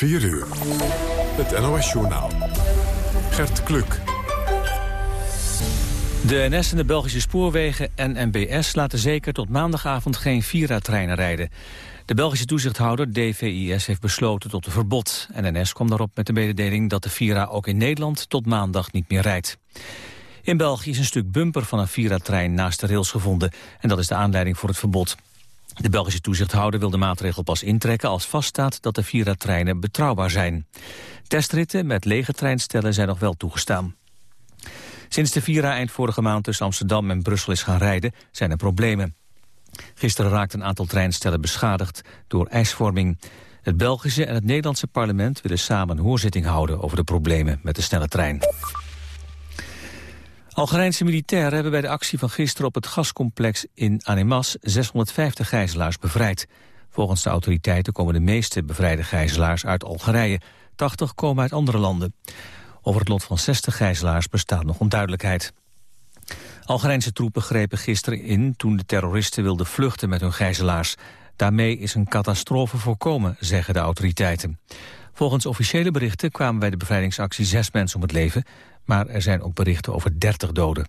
4 uur. Het NOS-journaal. Gert Kluk. De NS en de Belgische spoorwegen en NBS laten zeker tot maandagavond geen Vira-treinen rijden. De Belgische toezichthouder DVIS heeft besloten tot een verbod. En NS kwam daarop met de mededeling dat de Vira ook in Nederland tot maandag niet meer rijdt. In België is een stuk bumper van een Vira-trein naast de rails gevonden. En dat is de aanleiding voor het verbod. De Belgische toezichthouder wil de maatregel pas intrekken als vaststaat dat de Vira-treinen betrouwbaar zijn. Testritten met lege treinstellen zijn nog wel toegestaan. Sinds de Vira eind vorige maand tussen Amsterdam en Brussel is gaan rijden, zijn er problemen. Gisteren raakte een aantal treinstellen beschadigd door ijsvorming. Het Belgische en het Nederlandse parlement willen samen een hoorzitting houden over de problemen met de snelle trein. Algerijnse militairen hebben bij de actie van gisteren op het gascomplex in Anemas 650 gijzelaars bevrijd. Volgens de autoriteiten komen de meeste bevrijde gijzelaars uit Algerije. 80 komen uit andere landen. Over het lot van 60 gijzelaars bestaat nog onduidelijkheid. Algerijnse troepen grepen gisteren in toen de terroristen wilden vluchten met hun gijzelaars. Daarmee is een catastrofe voorkomen, zeggen de autoriteiten. Volgens officiële berichten kwamen bij de bevrijdingsactie zes mensen om het leven... maar er zijn ook berichten over 30 doden.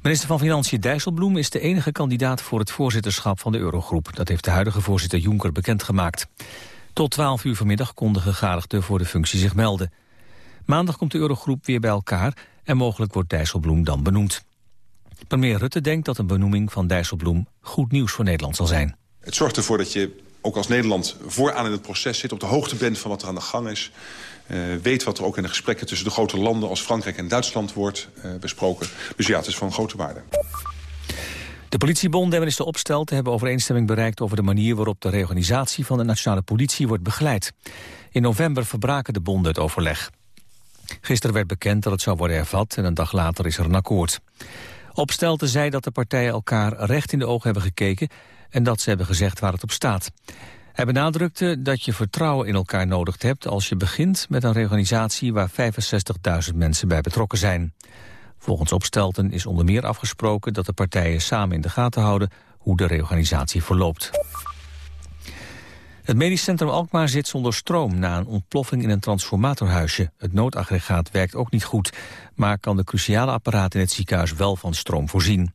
Minister van Financiën Dijsselbloem is de enige kandidaat voor het voorzitterschap van de Eurogroep. Dat heeft de huidige voorzitter Juncker bekendgemaakt. Tot 12 uur vanmiddag konden gegadigden voor de functie zich melden. Maandag komt de Eurogroep weer bij elkaar en mogelijk wordt Dijsselbloem dan benoemd. Premier Rutte denkt dat een benoeming van Dijsselbloem goed nieuws voor Nederland zal zijn. Het zorgt ervoor dat je ook als Nederland vooraan in het proces zit... op de hoogte bent van wat er aan de gang is. Uh, weet wat er ook in de gesprekken tussen de grote landen... als Frankrijk en Duitsland wordt uh, besproken. Dus ja, het is van grote waarde. De politiebonden en minister Opstelten hebben overeenstemming bereikt... over de manier waarop de reorganisatie van de nationale politie wordt begeleid. In november verbraken de bonden het overleg. Gisteren werd bekend dat het zou worden hervat en een dag later is er een akkoord. Opstelten zei dat de partijen elkaar recht in de ogen hebben gekeken en dat ze hebben gezegd waar het op staat. Hij benadrukte dat je vertrouwen in elkaar nodig hebt als je begint met een reorganisatie waar 65.000 mensen bij betrokken zijn. Volgens Opstelten is onder meer afgesproken dat de partijen samen in de gaten houden hoe de reorganisatie verloopt. Het medisch centrum Alkmaar zit zonder stroom na een ontploffing in een transformatorhuisje. Het noodaggregaat werkt ook niet goed, maar kan de cruciale apparaten in het ziekenhuis wel van stroom voorzien.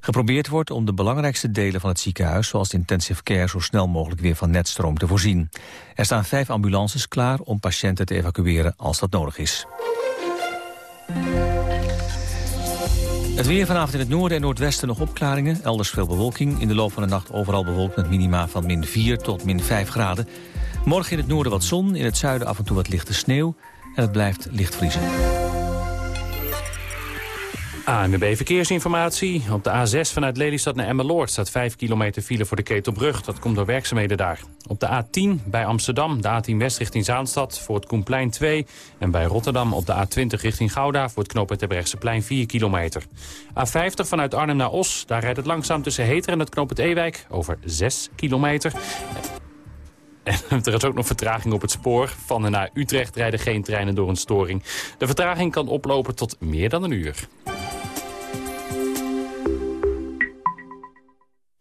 Geprobeerd wordt om de belangrijkste delen van het ziekenhuis, zoals de intensive care, zo snel mogelijk weer van netstroom te voorzien. Er staan vijf ambulances klaar om patiënten te evacueren als dat nodig is. Het weer vanavond in het noorden en noordwesten nog opklaringen. Elders veel bewolking. In de loop van de nacht overal bewolkt met minima van min 4 tot min 5 graden. Morgen in het noorden wat zon, in het zuiden af en toe wat lichte sneeuw. En het blijft licht vriezen. ANWB Verkeersinformatie. Op de A6 vanuit Lelystad naar Emmeloord staat 5 kilometer file voor de Ketelbrug. Dat komt door werkzaamheden daar. Op de A10 bij Amsterdam, de A10 West richting Zaanstad voor het Koenplein 2. En bij Rotterdam op de A20 richting Gouda voor het knooppunt plein 4 kilometer. A50 vanuit Arnhem naar Os, daar rijdt het langzaam tussen Heter en het knooppunt Ewijk over 6 kilometer. En er is ook nog vertraging op het spoor. Van en naar Utrecht rijden geen treinen door een storing. De vertraging kan oplopen tot meer dan een uur.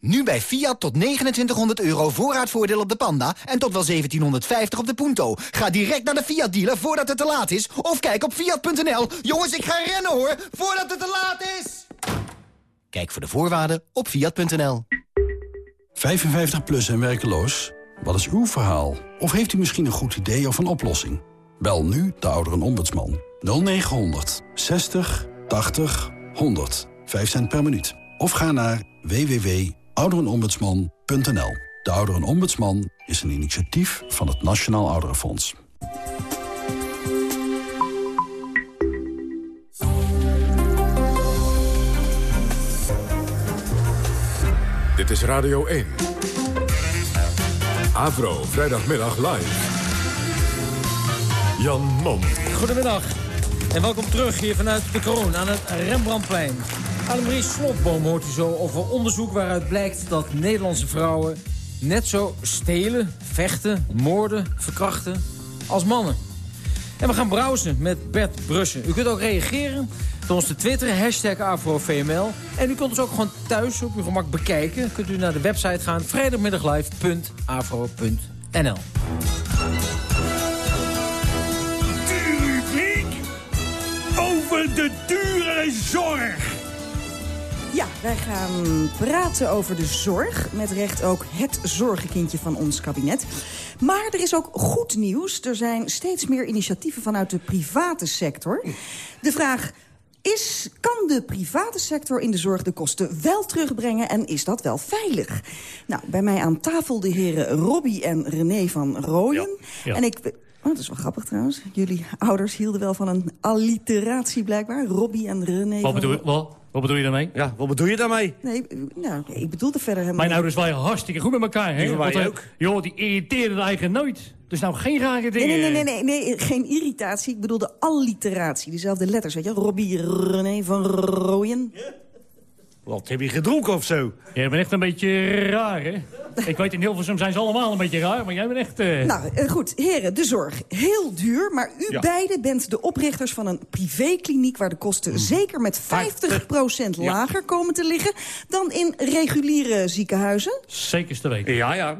Nu bij Fiat tot 2900 euro voorraadvoordeel op de Panda en tot wel 1750 op de Punto. Ga direct naar de Fiat dealer voordat het te laat is of kijk op fiat.nl. Jongens, ik ga rennen hoor, voordat het te laat is. Kijk voor de voorwaarden op fiat.nl. 55 plus en werkeloos? Wat is uw verhaal? Of heeft u misschien een goed idee of een oplossing? Bel nu de ouderenombudsman 0900 60 80 100. 5 cent per minuut. Of ga naar www ouderenombudsman.nl. De Ouderenombudsman is een initiatief van het Nationaal Ouderenfonds. Dit is Radio 1. Avro, vrijdagmiddag live. Jan Mom. Goedemiddag en welkom terug hier vanuit de kroon aan het Rembrandtplein. Annemarie Slotboom hoort u zo over onderzoek waaruit blijkt dat Nederlandse vrouwen net zo stelen, vechten, moorden, verkrachten als mannen. En we gaan browsen met Bert Brussen. U kunt ook reageren door ons te twitteren, hashtag AfroVML. En u kunt ons ook gewoon thuis op uw gemak bekijken. Kunt u naar de website gaan, vrijdagmiddaglive.afro.nl. NL. De rubriek over de dure zorg. Ja, wij gaan praten over de zorg. Met recht ook het zorgenkindje van ons kabinet. Maar er is ook goed nieuws. Er zijn steeds meer initiatieven vanuit de private sector. De vraag... Is, kan de private sector in de zorg de kosten wel terugbrengen en is dat wel veilig? Nou, bij mij aan tafel de heren Robbie en René van Rooyen. Ja. En ik... Oh, dat is wel grappig trouwens. Jullie ouders hielden wel van een alliteratie blijkbaar. Robbie en René Wat van bedoel, je- wat, wat bedoel je daarmee? Ja, wat bedoel je daarmee? Nee, nou, ik bedoelde verder helemaal Mijn ouders waren hartstikke goed met elkaar. Hè? Want, eh, ook. Joh, die irriteerden eigen nooit. Dus nou geen rare dingen. nee, nee, nee, nee, nee, geen irritatie. Ik bedoelde alliteratie. Dezelfde letters, weet je. Robbie René van Rooyen. Wat, heb je gedronken of zo? Jij bent echt een beetje raar, hè? Ik weet, in Hilversum zijn ze allemaal een beetje raar, maar jij bent echt... eh, Nou, eh, goed, heren, de zorg. Heel duur, maar u Ja. beiden bent de oprichters van een privékliniek... waar de kosten zeker met 50% lager komen te liggen... dan in reguliere ziekenhuizen. Zekerste weten. Ja, ja.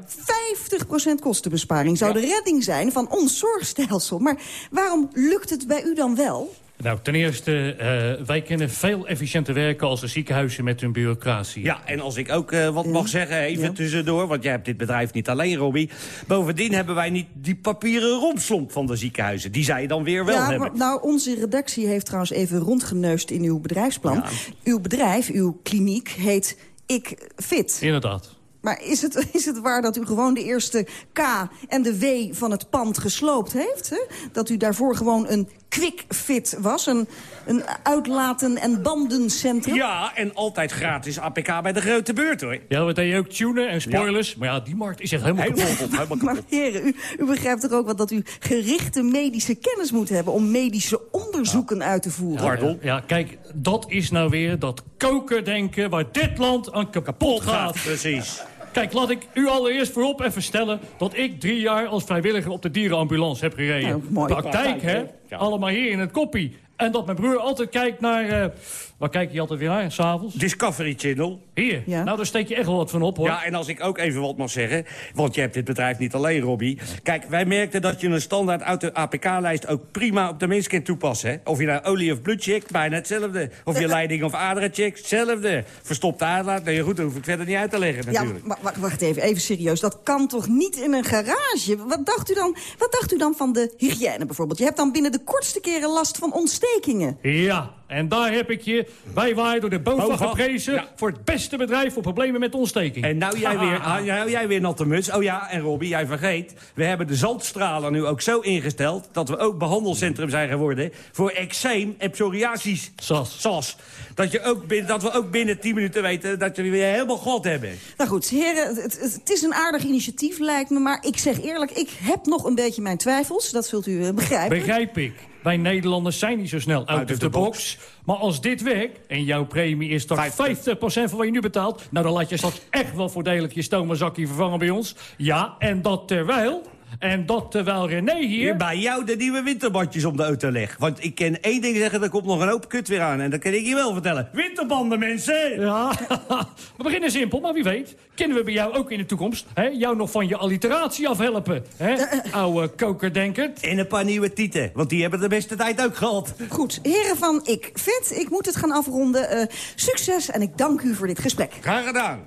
50% kostenbesparing zou de redding zijn van ons zorgstelsel. Maar waarom lukt het bij u dan wel? Nou, ten eerste, eh, wij kunnen veel efficiënter werken als de ziekenhuizen met hun bureaucratie. Ja, en als ik ook eh, wat mag zeggen, even Ja. tussendoor... want jij hebt dit bedrijf niet alleen, Robbie. Bovendien hebben wij niet die papieren rompslomp van de ziekenhuizen. Die zij dan weer wel ja, hebben. maar, nou, onze redactie heeft trouwens even rondgeneust in uw bedrijfsplan. Ja. Uw bedrijf, uw kliniek, heet Ik Fit. Inderdaad. Maar is het, is het waar dat u gewoon de eerste K en de W van het pand gesloopt heeft? Hè? Dat u daarvoor gewoon een Quick Fit was? Een, een uitlaten- en bandencentrum? Ja, en altijd gratis APK bij de grote beurt, hoor. Ja, we deden ook tunen en spoilers. Maar ja, die markt is echt helemaal Helemaal kapot. kapot, helemaal Maar heren, u, u begrijpt toch ook wel dat u gerichte medische kennis moet hebben... om medische onderzoeken uit te voeren? Pardon? Ja, kijk, dat is nou weer dat kokerdenken waar dit land aan kapot gaat. Precies. Kijk, laat ik u allereerst voorop even stellen... dat ik drie jaar als vrijwilliger op de dierenambulance heb gereden. Nou, mooi. Praktijk, hè? Ja. Allemaal hier in het koppie. En dat mijn broer altijd kijkt naar... waar kijk je altijd weer naar, s'avonds? Discovery Channel. Hier. Ja. Nou, daar steek je echt wel wat van op, hoor. Ja, en als ik ook even wat mag zeggen... want je hebt dit bedrijf niet alleen, Robbie. Kijk, wij merkten dat je een standaard uit de APK-lijst... ook prima op de mens kunt toepassen. Hè? Of je nou olie of bloed checkt, bijna hetzelfde. Of je leiding of aderen checkt, hetzelfde. Verstopte aderlaat, nee, goed, dat hoef ik verder niet uit te leggen Ja, natuurlijk. maar wacht, wacht even, even serieus. Dat kan toch niet in een garage? Wat dacht, u dan, wat dacht u dan van de hygiëne bijvoorbeeld? Je hebt dan binnen de kortste keren last van ontstekingen. Ja, en daar heb ik je. Wij waren door de BOVAG BOVAG, geprezen... ja. voor het beste bedrijf voor problemen met ontsteking. En nou jij, weer, ah, nou jij weer natte muts. Oh ja, en Robbie, jij vergeet. We hebben de zandstralen nu ook zo ingesteld... dat we ook behandelcentrum zijn geworden... voor eczeem en psoriasis. Sas. Sas. Dat, je ook binnen, dat we ook binnen 10 minuten weten... dat we weer helemaal glad hebben. Nou goed, heren, het, het, het is een aardig initiatief lijkt me... maar ik zeg eerlijk, ik heb nog een beetje mijn twijfels. Dat zult u eh, begrijpen. Begrijp ik. Wij Nederlanders zijn niet zo snel out, Out of of the the box. Maar als dit werkt en jouw premie is toch 50% van wat je nu betaalt... nou, dan laat je straks echt wel voordelig je stoommazakje vervangen bij ons. Ja, en dat terwijl... En dat terwijl René hier... Hier bij jou de nieuwe winterbandjes om de auto leg. Want ik ken één ding zeggen, er komt nog een hoop kut weer aan. En dat kan ik je wel vertellen. Winterbanden, mensen! Ja, we beginnen simpel, maar wie weet... kunnen we bij jou ook in de toekomst hè, jou nog van je alliteratie afhelpen. Hè? Oude kokerdenkend. En een paar nieuwe tieten, want die hebben de beste tijd ook gehad. Goed, heren van Ik Fit, ik moet het gaan afronden. Eh, succes en ik dank u voor dit gesprek. Graag gedaan.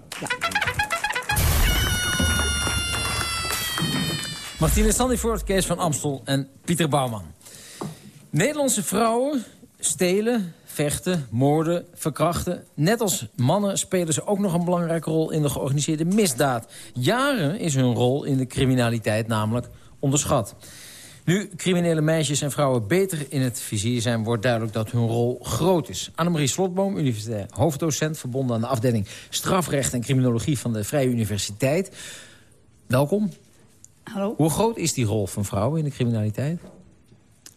Martine Sandifort, Kees van Amstel en Pieter Bouwman. Nederlandse vrouwen stelen, vechten, moorden, verkrachten. Net als mannen spelen ze ook nog een belangrijke rol in de georganiseerde misdaad. Jaren is hun rol in de criminaliteit namelijk onderschat. Nu criminele meisjes en vrouwen beter in het vizier zijn... wordt duidelijk dat hun rol groot is. Annemarie Slotboom, universitair hoofddocent... verbonden aan de afdeling strafrecht en criminologie van de Vrije Universiteit. Welkom. Hallo. Hoe groot is die rol van vrouwen in de criminaliteit?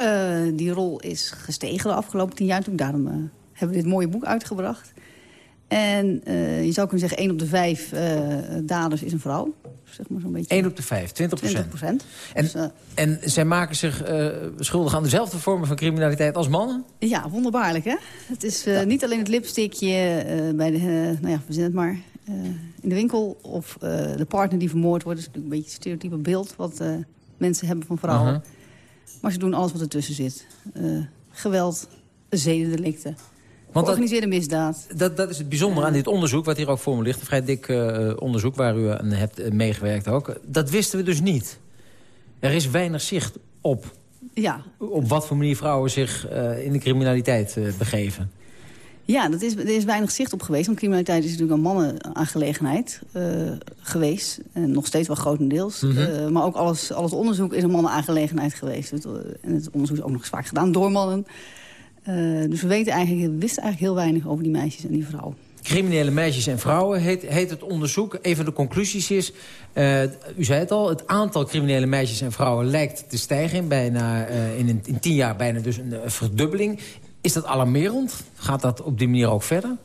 Uh, die rol is gestegen de afgelopen tien jaar. Toen daarom uh, hebben we dit mooie boek uitgebracht. En uh, je zou kunnen zeggen, één op de vijf daders is een vrouw. Zeg maar zo'n beetje. 1 op de 5, 20 20 procent. En, dus, en zij maken zich schuldig aan dezelfde vormen van criminaliteit als mannen? Ja, wonderbaarlijk hè. Het is ja. niet alleen het lipstickje bij de, nou ja, we zien het maar in de winkel of de partner die vermoord wordt. Dat is natuurlijk een beetje het stereotype beeld wat mensen hebben van vrouwen. Maar ze doen alles wat ertussen zit. geweld, zedendelicten, Want georganiseerde misdaad. Dat, dat is het bijzondere aan dit onderzoek, wat hier ook voor me ligt. Een vrij dik eh, onderzoek waar u aan hebt eh, meegewerkt ook. Dat wisten we dus niet. Er is weinig zicht op, Ja, op wat voor manier vrouwen zich eh, in de criminaliteit eh, begeven. Ja, dat is, er is weinig zicht op geweest. Want criminaliteit is natuurlijk een mannenaangelegenheid eh, geweest. En nog steeds wel grotendeels. Mhm. Eh, maar ook alles, alles onderzoek is een mannenaangelegenheid geweest. Eh, en het onderzoek is ook nog eens vaak gedaan door mannen. Dus we weten eigenlijk, we wisten eigenlijk heel weinig over die meisjes en die vrouwen. Criminele meisjes en vrouwen heet, heet het onderzoek. Een van de conclusies is, u zei het al... het aantal criminele meisjes en vrouwen lijkt te stijgen. Bijna, in, een- in tien jaar bijna dus een, verdubbeling. Is dat alarmerend? Gaat dat op die manier ook verder?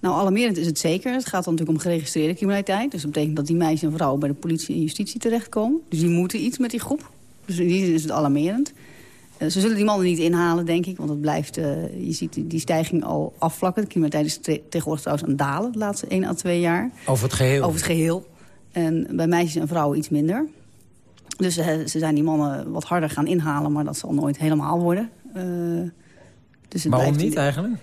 Nou, alarmerend is het zeker. Het gaat dan natuurlijk om geregistreerde criminaliteit. Dus dat betekent dat die meisjes en vrouwen bij de politie en justitie terechtkomen. Dus die moeten iets met die groep. Dus in die zin is het alarmerend. Eh, ze zullen die mannen niet inhalen, denk ik. Want het blijft, eh, je ziet die- stijging al afvlakken. De criminaliteit is te- tegenwoordig trouwens aan het dalen de laatste 1 à 2 jaar. Over het geheel? Over het geheel. En bij meisjes en vrouwen iets minder. Dus eh, ze zijn die mannen wat harder gaan inhalen, maar dat zal nooit helemaal worden. Dus het Waarom niet eigenlijk?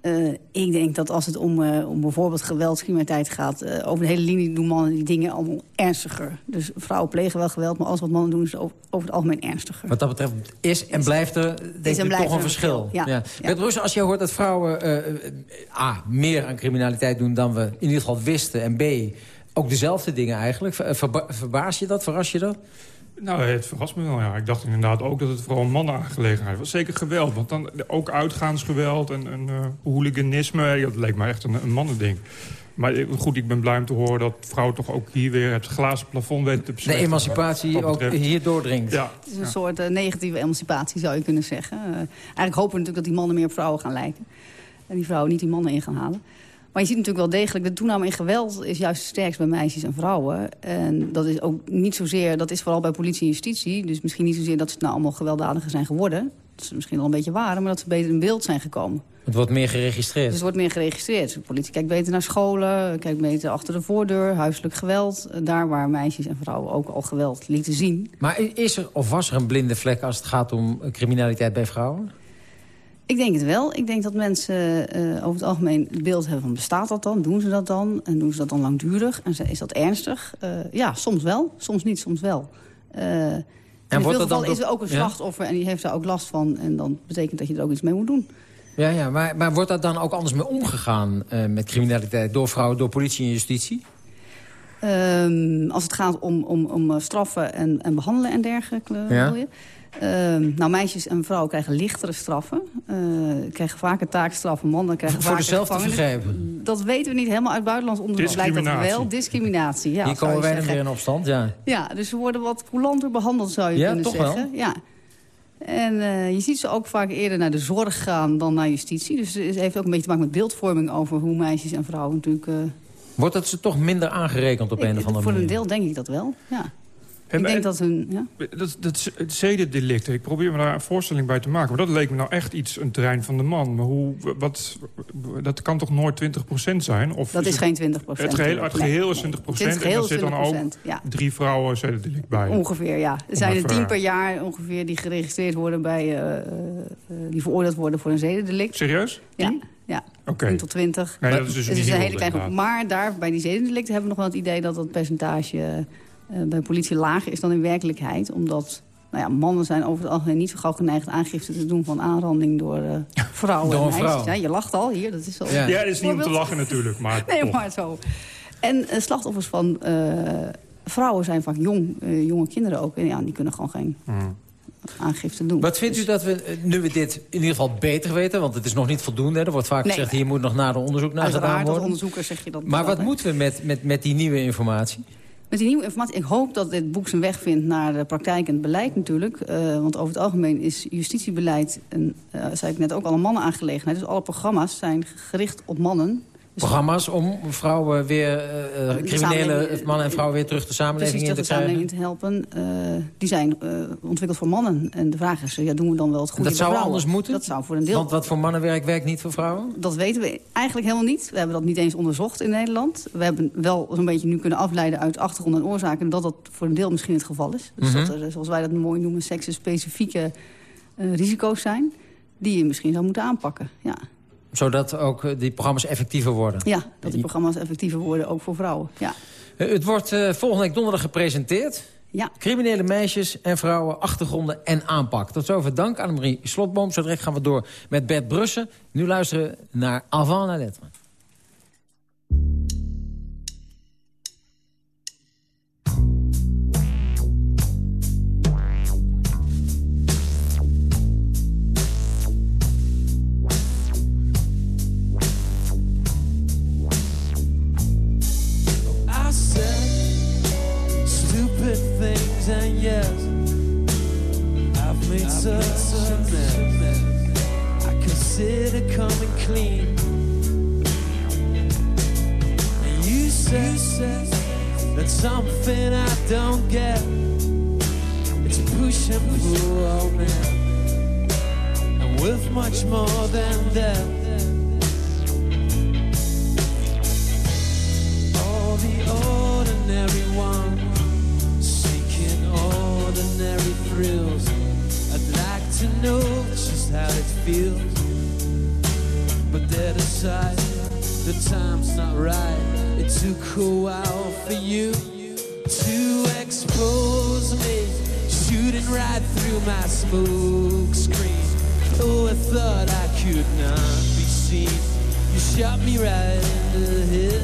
eh, ik denk dat als het om, eh, om bijvoorbeeld geweldscriminaliteit gaat... eh, over de hele linie doen mannen die dingen allemaal ernstiger. Dus vrouwen plegen wel geweld, maar alles wat mannen doen is over, over het algemeen ernstiger. Wat dat betreft is en blijft er denk en ik blijft toch er een verschil. ja. Ja. Als je hoort dat vrouwen A, meer aan criminaliteit doen dan we in ieder geval wisten... en B, ook dezelfde dingen eigenlijk. Ver- verba- verbaas je dat? Verras je dat? Nou, het verrast me wel, ja. Ik dacht inderdaad ook dat het vooral een mannenaangelegenheid was. Zeker geweld, want dan ook uitgaansgeweld en, en eh, hooliganisme... ja, dat leek me echt een, een mannending. Maar goed, ik ben blij om te horen dat vrouwen toch ook hier weer... het glazen plafond weten te De beslechten. emancipatie ook hier doordringt. Ja. Het is een soort eh, negatieve emancipatie, zou je kunnen zeggen. Eh, eigenlijk hopen we natuurlijk dat die mannen meer op vrouwen gaan lijken. En die vrouwen niet die mannen in gaan halen. Maar je ziet natuurlijk wel degelijk, de toename in geweld is juist sterkst bij meisjes en vrouwen. En dat is ook niet zozeer, dat is vooral bij politie en justitie. Dus misschien niet zozeer dat ze nou allemaal gewelddadiger zijn geworden. Dat ze misschien al een beetje waren, maar dat ze beter in beeld zijn gekomen. Het wordt meer geregistreerd. Dus het wordt meer geregistreerd. De politie kijkt beter naar scholen, kijkt beter achter de voordeur, huiselijk geweld. Daar waar meisjes en vrouwen ook al geweld lieten zien. Maar is er of was er een blinde vlek als het gaat om criminaliteit bij vrouwen? Ik denk het wel. Ik denk dat mensen eh, over het algemeen het beeld hebben van bestaat dat dan? Doen ze dat dan? En doen ze dat dan langdurig? En is dat ernstig? Eh, ja, soms wel. Soms niet, soms wel. Eh, en in wordt veel dat gevallen is er ook een Ja? slachtoffer en die heeft daar ook last van. En dan betekent dat je er ook iets mee moet doen. Ja, ja maar, maar wordt daar dan ook anders mee omgegaan met criminaliteit... door vrouwen, door politie en justitie? Ehm, als het gaat om, om, om straffen en, en behandelen en dergelijke, Ja. Ehm, nou, meisjes en vrouwen krijgen lichtere straffen. Eh, krijgen vaker taakstraffen. Mannen krijgen Voor vaker dezelfde vergrijpen? Dat weten we niet helemaal uit buitenlands onderzoek. Blijkt dat wel. Discriminatie, ja. Hier komen wij zeggen. weer in opstand, ja. Ja, dus ze worden wat coulanter behandeld, zou je Ja, kunnen toch wel? zeggen. Ja. En eh, je ziet ze ook vaak eerder naar de zorg gaan dan naar justitie. Dus het heeft ook een beetje te maken met beeldvorming over hoe meisjes en vrouwen natuurlijk... eh, Wordt dat ze toch minder aangerekend op een of andere voor manier? een deel denk ik dat wel, ja. En- ik denk en- dat een... Ja. Dat, dat het zedendelict, ik probeer me daar een voorstelling bij te maken. Maar dat leek me nou echt iets, een terrein van de man. Maar hoe, wat, dat kan toch nooit 20% zijn? Of Dat is geen 20%. Het geheel, het Nee, geheel is nee. 20%. Het is het en geheel dan zit dan ook 20%, ja. drie vrouwen zedendelict bij. Ongeveer, ja. Er zijn er tien per jaar ongeveer die geregistreerd worden bij... eh, eh, eh, die veroordeeld worden voor een zedendelict. Serieus? Ja, ja. Oké. 10 tot 20. Nee, dat is dus is een hele kleine groep. Maar daar, bij die zedendelicten hebben we nog wel het idee... dat dat percentage eh, bij politie lager is dan in werkelijkheid. Omdat nou ja, mannen zijn over het algemeen niet zo gauw geneigd... aangifte te doen van aanranding door eh, vrouwen Door een vrouw. Ja, je lacht al hier, dat is al Ja, ja dat is niet om te lachen natuurlijk. Maar Nee, toch. maar zo. En eh, slachtoffers van eh, vrouwen zijn vaak jong, eh, jonge kinderen ook. En ja, die kunnen gewoon geen Hmm. aangifte doen. Wat vindt u dat we, eh, nu we dit in ieder geval beter weten... want het is nog niet voldoende, hè, er wordt vaak Nee. gezegd... hier moet nog nader onderzoek naar gedaan Uiteraard, als worden. onderzoeker zeg je dat. Maar wat moeten we met, met, met die nieuwe informatie? Met die nieuwe informatie, ik hoop dat dit boek zijn weg vindt naar de praktijk en het beleid natuurlijk. Eh, want over het algemeen is justitiebeleid, een, eh, zei ik net ook al, een mannenaangelegenheid. Dus alle programma's zijn gericht op mannen. Programma's om vrouwen weer, uh, criminele mannen en vrouwen weer terug de samenleving in te krijgen? samenleving te helpen. Uh, die zijn uh, ontwikkeld voor mannen. En de vraag is, ja, doen we dan wel het goede Dat zou anders moeten? Dat zou voor een deel. Want wat voor mannenwerk werkt niet voor vrouwen? Dat weten we eigenlijk helemaal niet. We hebben dat niet eens onderzocht in Nederland. We hebben wel zo'n beetje nu kunnen afleiden uit achtergrond en oorzaken... dat dat voor een deel misschien het geval is. Dus mhm. dat er, zoals wij dat mooi noemen, seksenspecifieke risico's zijn... die je misschien zou moeten aanpakken, ja zodat ook eh, die programma's effectiever worden? Ja, dat die programma's effectiever worden, ook voor vrouwen. Ja. Eh, het wordt uh, volgende week donderdag gepresenteerd. Ja. Criminele meisjes en vrouwen, achtergronden en aanpak. Tot zover dank aan Marie Slotboom. Zo direct gaan we door met Bert Brussen. Nu luisteren we naar Avant la Lettre. Something I don't get. It's a push and pull, oh man. And with much more than that. All the ordinary ones seeking ordinary thrills. I'd like to know just how it feels. But they decide the time's not right. It took a while for you to expose me, shooting right through my smoke screen. Oh, I thought I could not be seen. You shot me right in the head.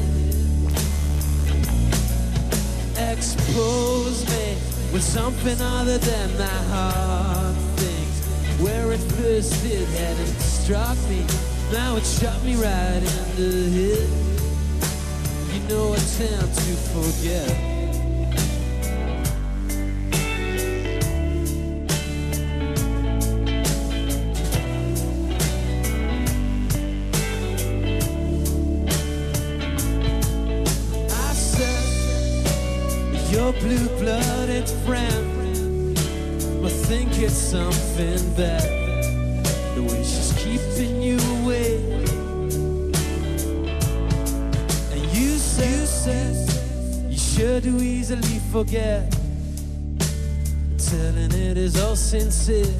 Expose me with something other than my heart thinks. Where at first it hadn't struck me, now it shot me right in the head no attempt to forget. your blue-blooded friend must think it's something that do easily forget Telling it is all sincere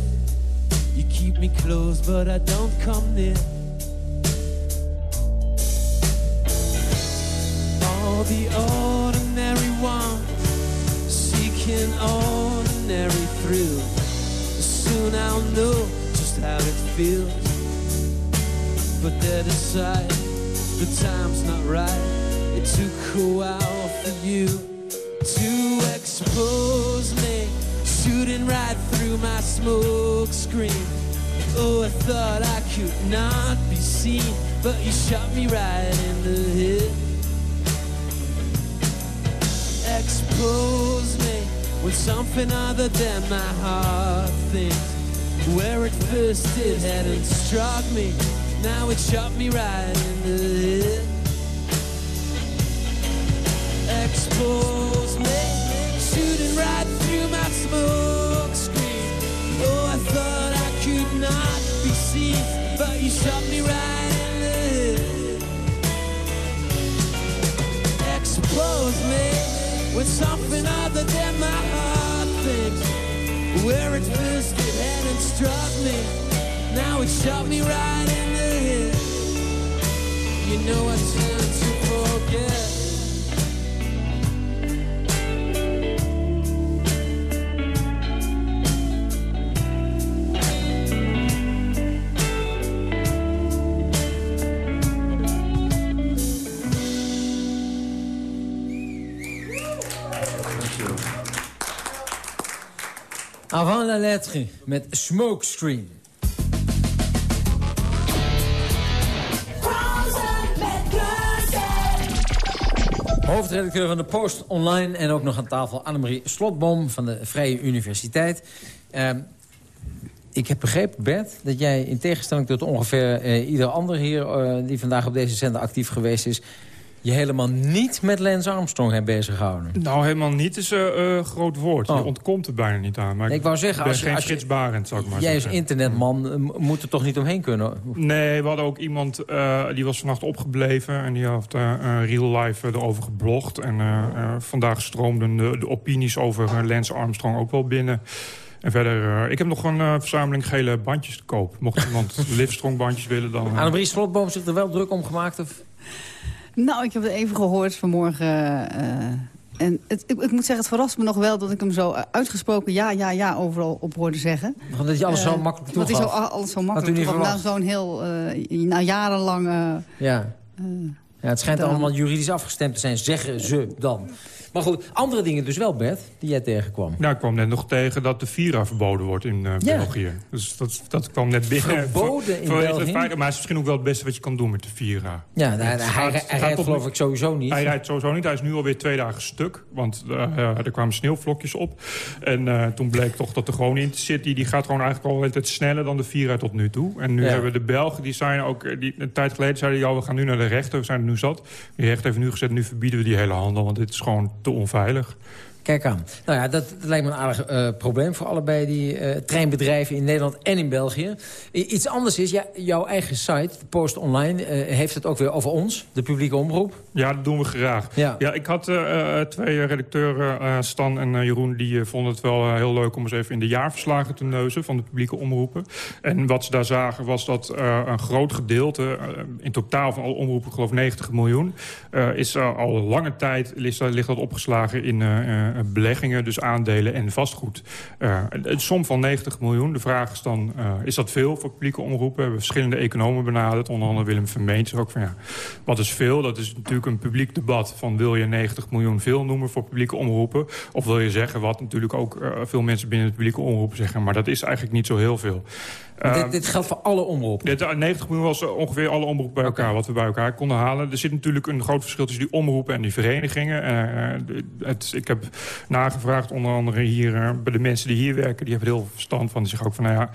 You keep me close but I don't come near All the ordinary ones an ordinary thrill. Soon I'll know just how it feels. But they decide the time's not right. It took a while for you my smoke screen. Oh, I thought I could not be seen, but you shot me right in the head. Expose me with something other than my heart thinks. Where at first it hadn't struck me, now it shot me right in the head. Expose Not be seen, but you shot me right in the head. Expose me with something other than my heart thinks. Where it first it hadn't struck me, now it shot me right in the head. You know I tend to forget. Avant la lettre met Smokescreen. Hoofdredacteur van de Post Online en ook nog aan tafel Annemarie Slotboom van de Vrije Universiteit. Uh, ik heb begrepen, Bert, dat jij in tegenstelling tot ongeveer uh, ieder ander hier... Uh, die vandaag op deze zender actief geweest is je helemaal niet met Lance Armstrong hebt bezig gehouden. Nou, helemaal niet is een uh, groot woord. Je oh. ontkomt er bijna niet aan. Maar ik, wou zeggen, als, geen als Barend, zou ik maar jij zeggen. als internetman uh, moet er toch niet omheen kunnen? Nee, we hadden ook iemand, uh, die was vannacht opgebleven... en die had real life erover geblogd. En vandaag stroomden de, de, opinies over Lance Armstrong ook wel binnen... En verder, uh, ik heb nog een uh, verzameling gele bandjes te koop. Mocht iemand Livestrong bandjes willen, dan... Uh... Annemarie Slotboom zich er wel druk om gemaakt? Of? Nou, ik heb het even gehoord vanmorgen. Uh, en het, ik, ik, moet zeggen, het verrast me nog wel dat ik hem zo uitgesproken ja, ja, ja overal op hoorde zeggen. Dat je alles zo makkelijk toegaf. Dat hij zo, alles zo makkelijk toegaf. Na zo'n heel, uh, na jarenlang... Uh, ja. ja, het schijnt allemaal juridisch afgestemd te zijn, zeggen ze dan. Maar goed, andere dingen dus wel, Bert, die jij tegenkwam. Nou, ik kwam net nog tegen dat de Vira verboden wordt in uh, ja. België. Dus dat, dat kwam net binnen. Verboden in België? maar het is misschien ook wel het beste wat je kan doen met de Vira. Ja, nou, hij, hij rijdt geloof ik sowieso niet. Hij rijdt sowieso niet. Hij is nu alweer twee dagen stuk. Want uh, er kwamen sneeuwvlokjes op. En uh, toen bleek toch dat de gewone Intercity... die gaat gewoon eigenlijk al altijd sneller dan de Vira tot nu toe. En nu ja. hebben we de Belgen, die zijn ook... Die, een tijd geleden zeiden ja, we gaan nu naar de rechter. We zijn er nu zat. De rechter heeft nu gezet, nu verbieden we die hele handel. Want dit is gewoon te onveilig. Kijk aan. Nou ja, dat, dat lijkt me een aardig uh, probleem voor allebei die uh, treinbedrijven in Nederland en in België. I iets anders is, ja, jouw eigen site, Post Online, uh, heeft het ook weer over ons, de publieke omroep. Ja, dat doen we graag. Ja, ja ik had twee redacteuren, Stan en Jeroen, die vonden het wel heel leuk om eens even in de jaarverslagen te neuzen van de publieke omroepen. En wat ze daar zagen was dat een groot gedeelte, in totaal van alle omroepen, geloof 90 miljoen, is al lange tijd ligt, ligt dat opgeslagen in beleggingen, dus aandelen en vastgoed. Uh, een som van 90 miljoen. De vraag is dan, uh, is dat veel voor publieke omroepen? We hebben verschillende economen benaderd. Onder andere Willem Vermeent ook van ja, wat is veel? Dat is natuurlijk een publiek debat van wil je 90 miljoen veel noemen voor publieke omroepen? Of wil je zeggen wat natuurlijk ook veel mensen binnen de publieke omroepen zeggen, maar dat is eigenlijk niet zo heel veel. Dit, dit, geldt voor alle omroepen? Dit, 90 miljoen was ongeveer alle omroepen bij elkaar, okay. wat we bij elkaar konden halen. Er zit natuurlijk een groot verschil tussen die omroepen en die verenigingen. Uh, het, ik heb nagevraagd, onder andere hier uh, bij de mensen die hier werken. Die hebben heel veel verstand van. Die zeggen ook van, nou ja,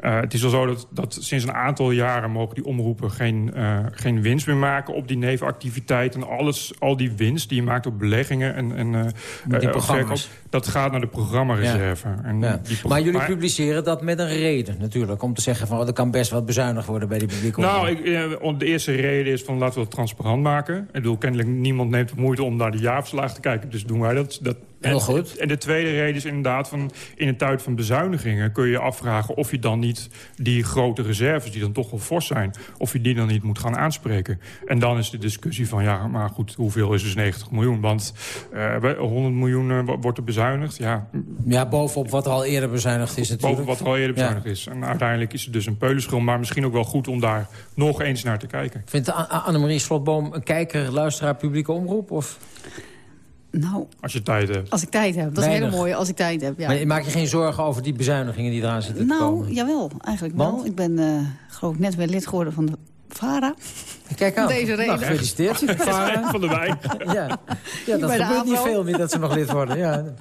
uh, het is wel zo dat, dat sinds een aantal jaren mogen die omroepen geen, geen winst meer maken op die nevenactiviteiten. En alles, al die winst die je maakt op beleggingen en, en die verkoop, dat gaat naar de programmareserve. Ja. En ja. die maar jullie publiceren dat met een reden natuurlijk. Om te zeggen van, oh, er kan best wat bezuinigd worden bij die publieke Nou, ik, de eerste reden is van, laten we het transparant maken. Ik bedoel, kennelijk niemand neemt de moeite om naar de jaarverslag te kijken. Dus doen wij dat. dat Heel goed. En de tweede reden is inderdaad van... in een tijd van bezuinigingen kun je je afvragen... of je dan niet die grote reserves, die dan toch wel fors zijn... of je die dan niet moet gaan aanspreken. En dan is de discussie van, ja, maar goed, hoeveel is dus 90 miljoen? Want uh, 100 miljoen uh, wordt er bezuinigd, ja. Ja, bovenop wat er al eerder bezuinigd is natuurlijk. Bovenop wat er al eerder bezuinigd ja. is. En uiteindelijk is het dus een peulenschil... maar misschien ook wel goed om daar nog eens naar te kijken. Vindt Annemarie Slotboom een kijker, luisteraar, publieke omroep? Of... Nou, als je tijd hebt. Als ik tijd heb. Dat Weinig. is een hele mooie als ik tijd heb. Ja. Maar maak je geen zorgen over die bezuinigingen die eraan zitten nou, te komen? Nou, jawel. Eigenlijk Want? wel. Ik ben uh, geloof ik net weer lid geworden van de VARA. Kijk aan. Deze reden. Nou, gefeliciteerd. VARA. van de wijn. ja, ja dat gebeurt niet veel meer dat ze nog lid worden. Ja.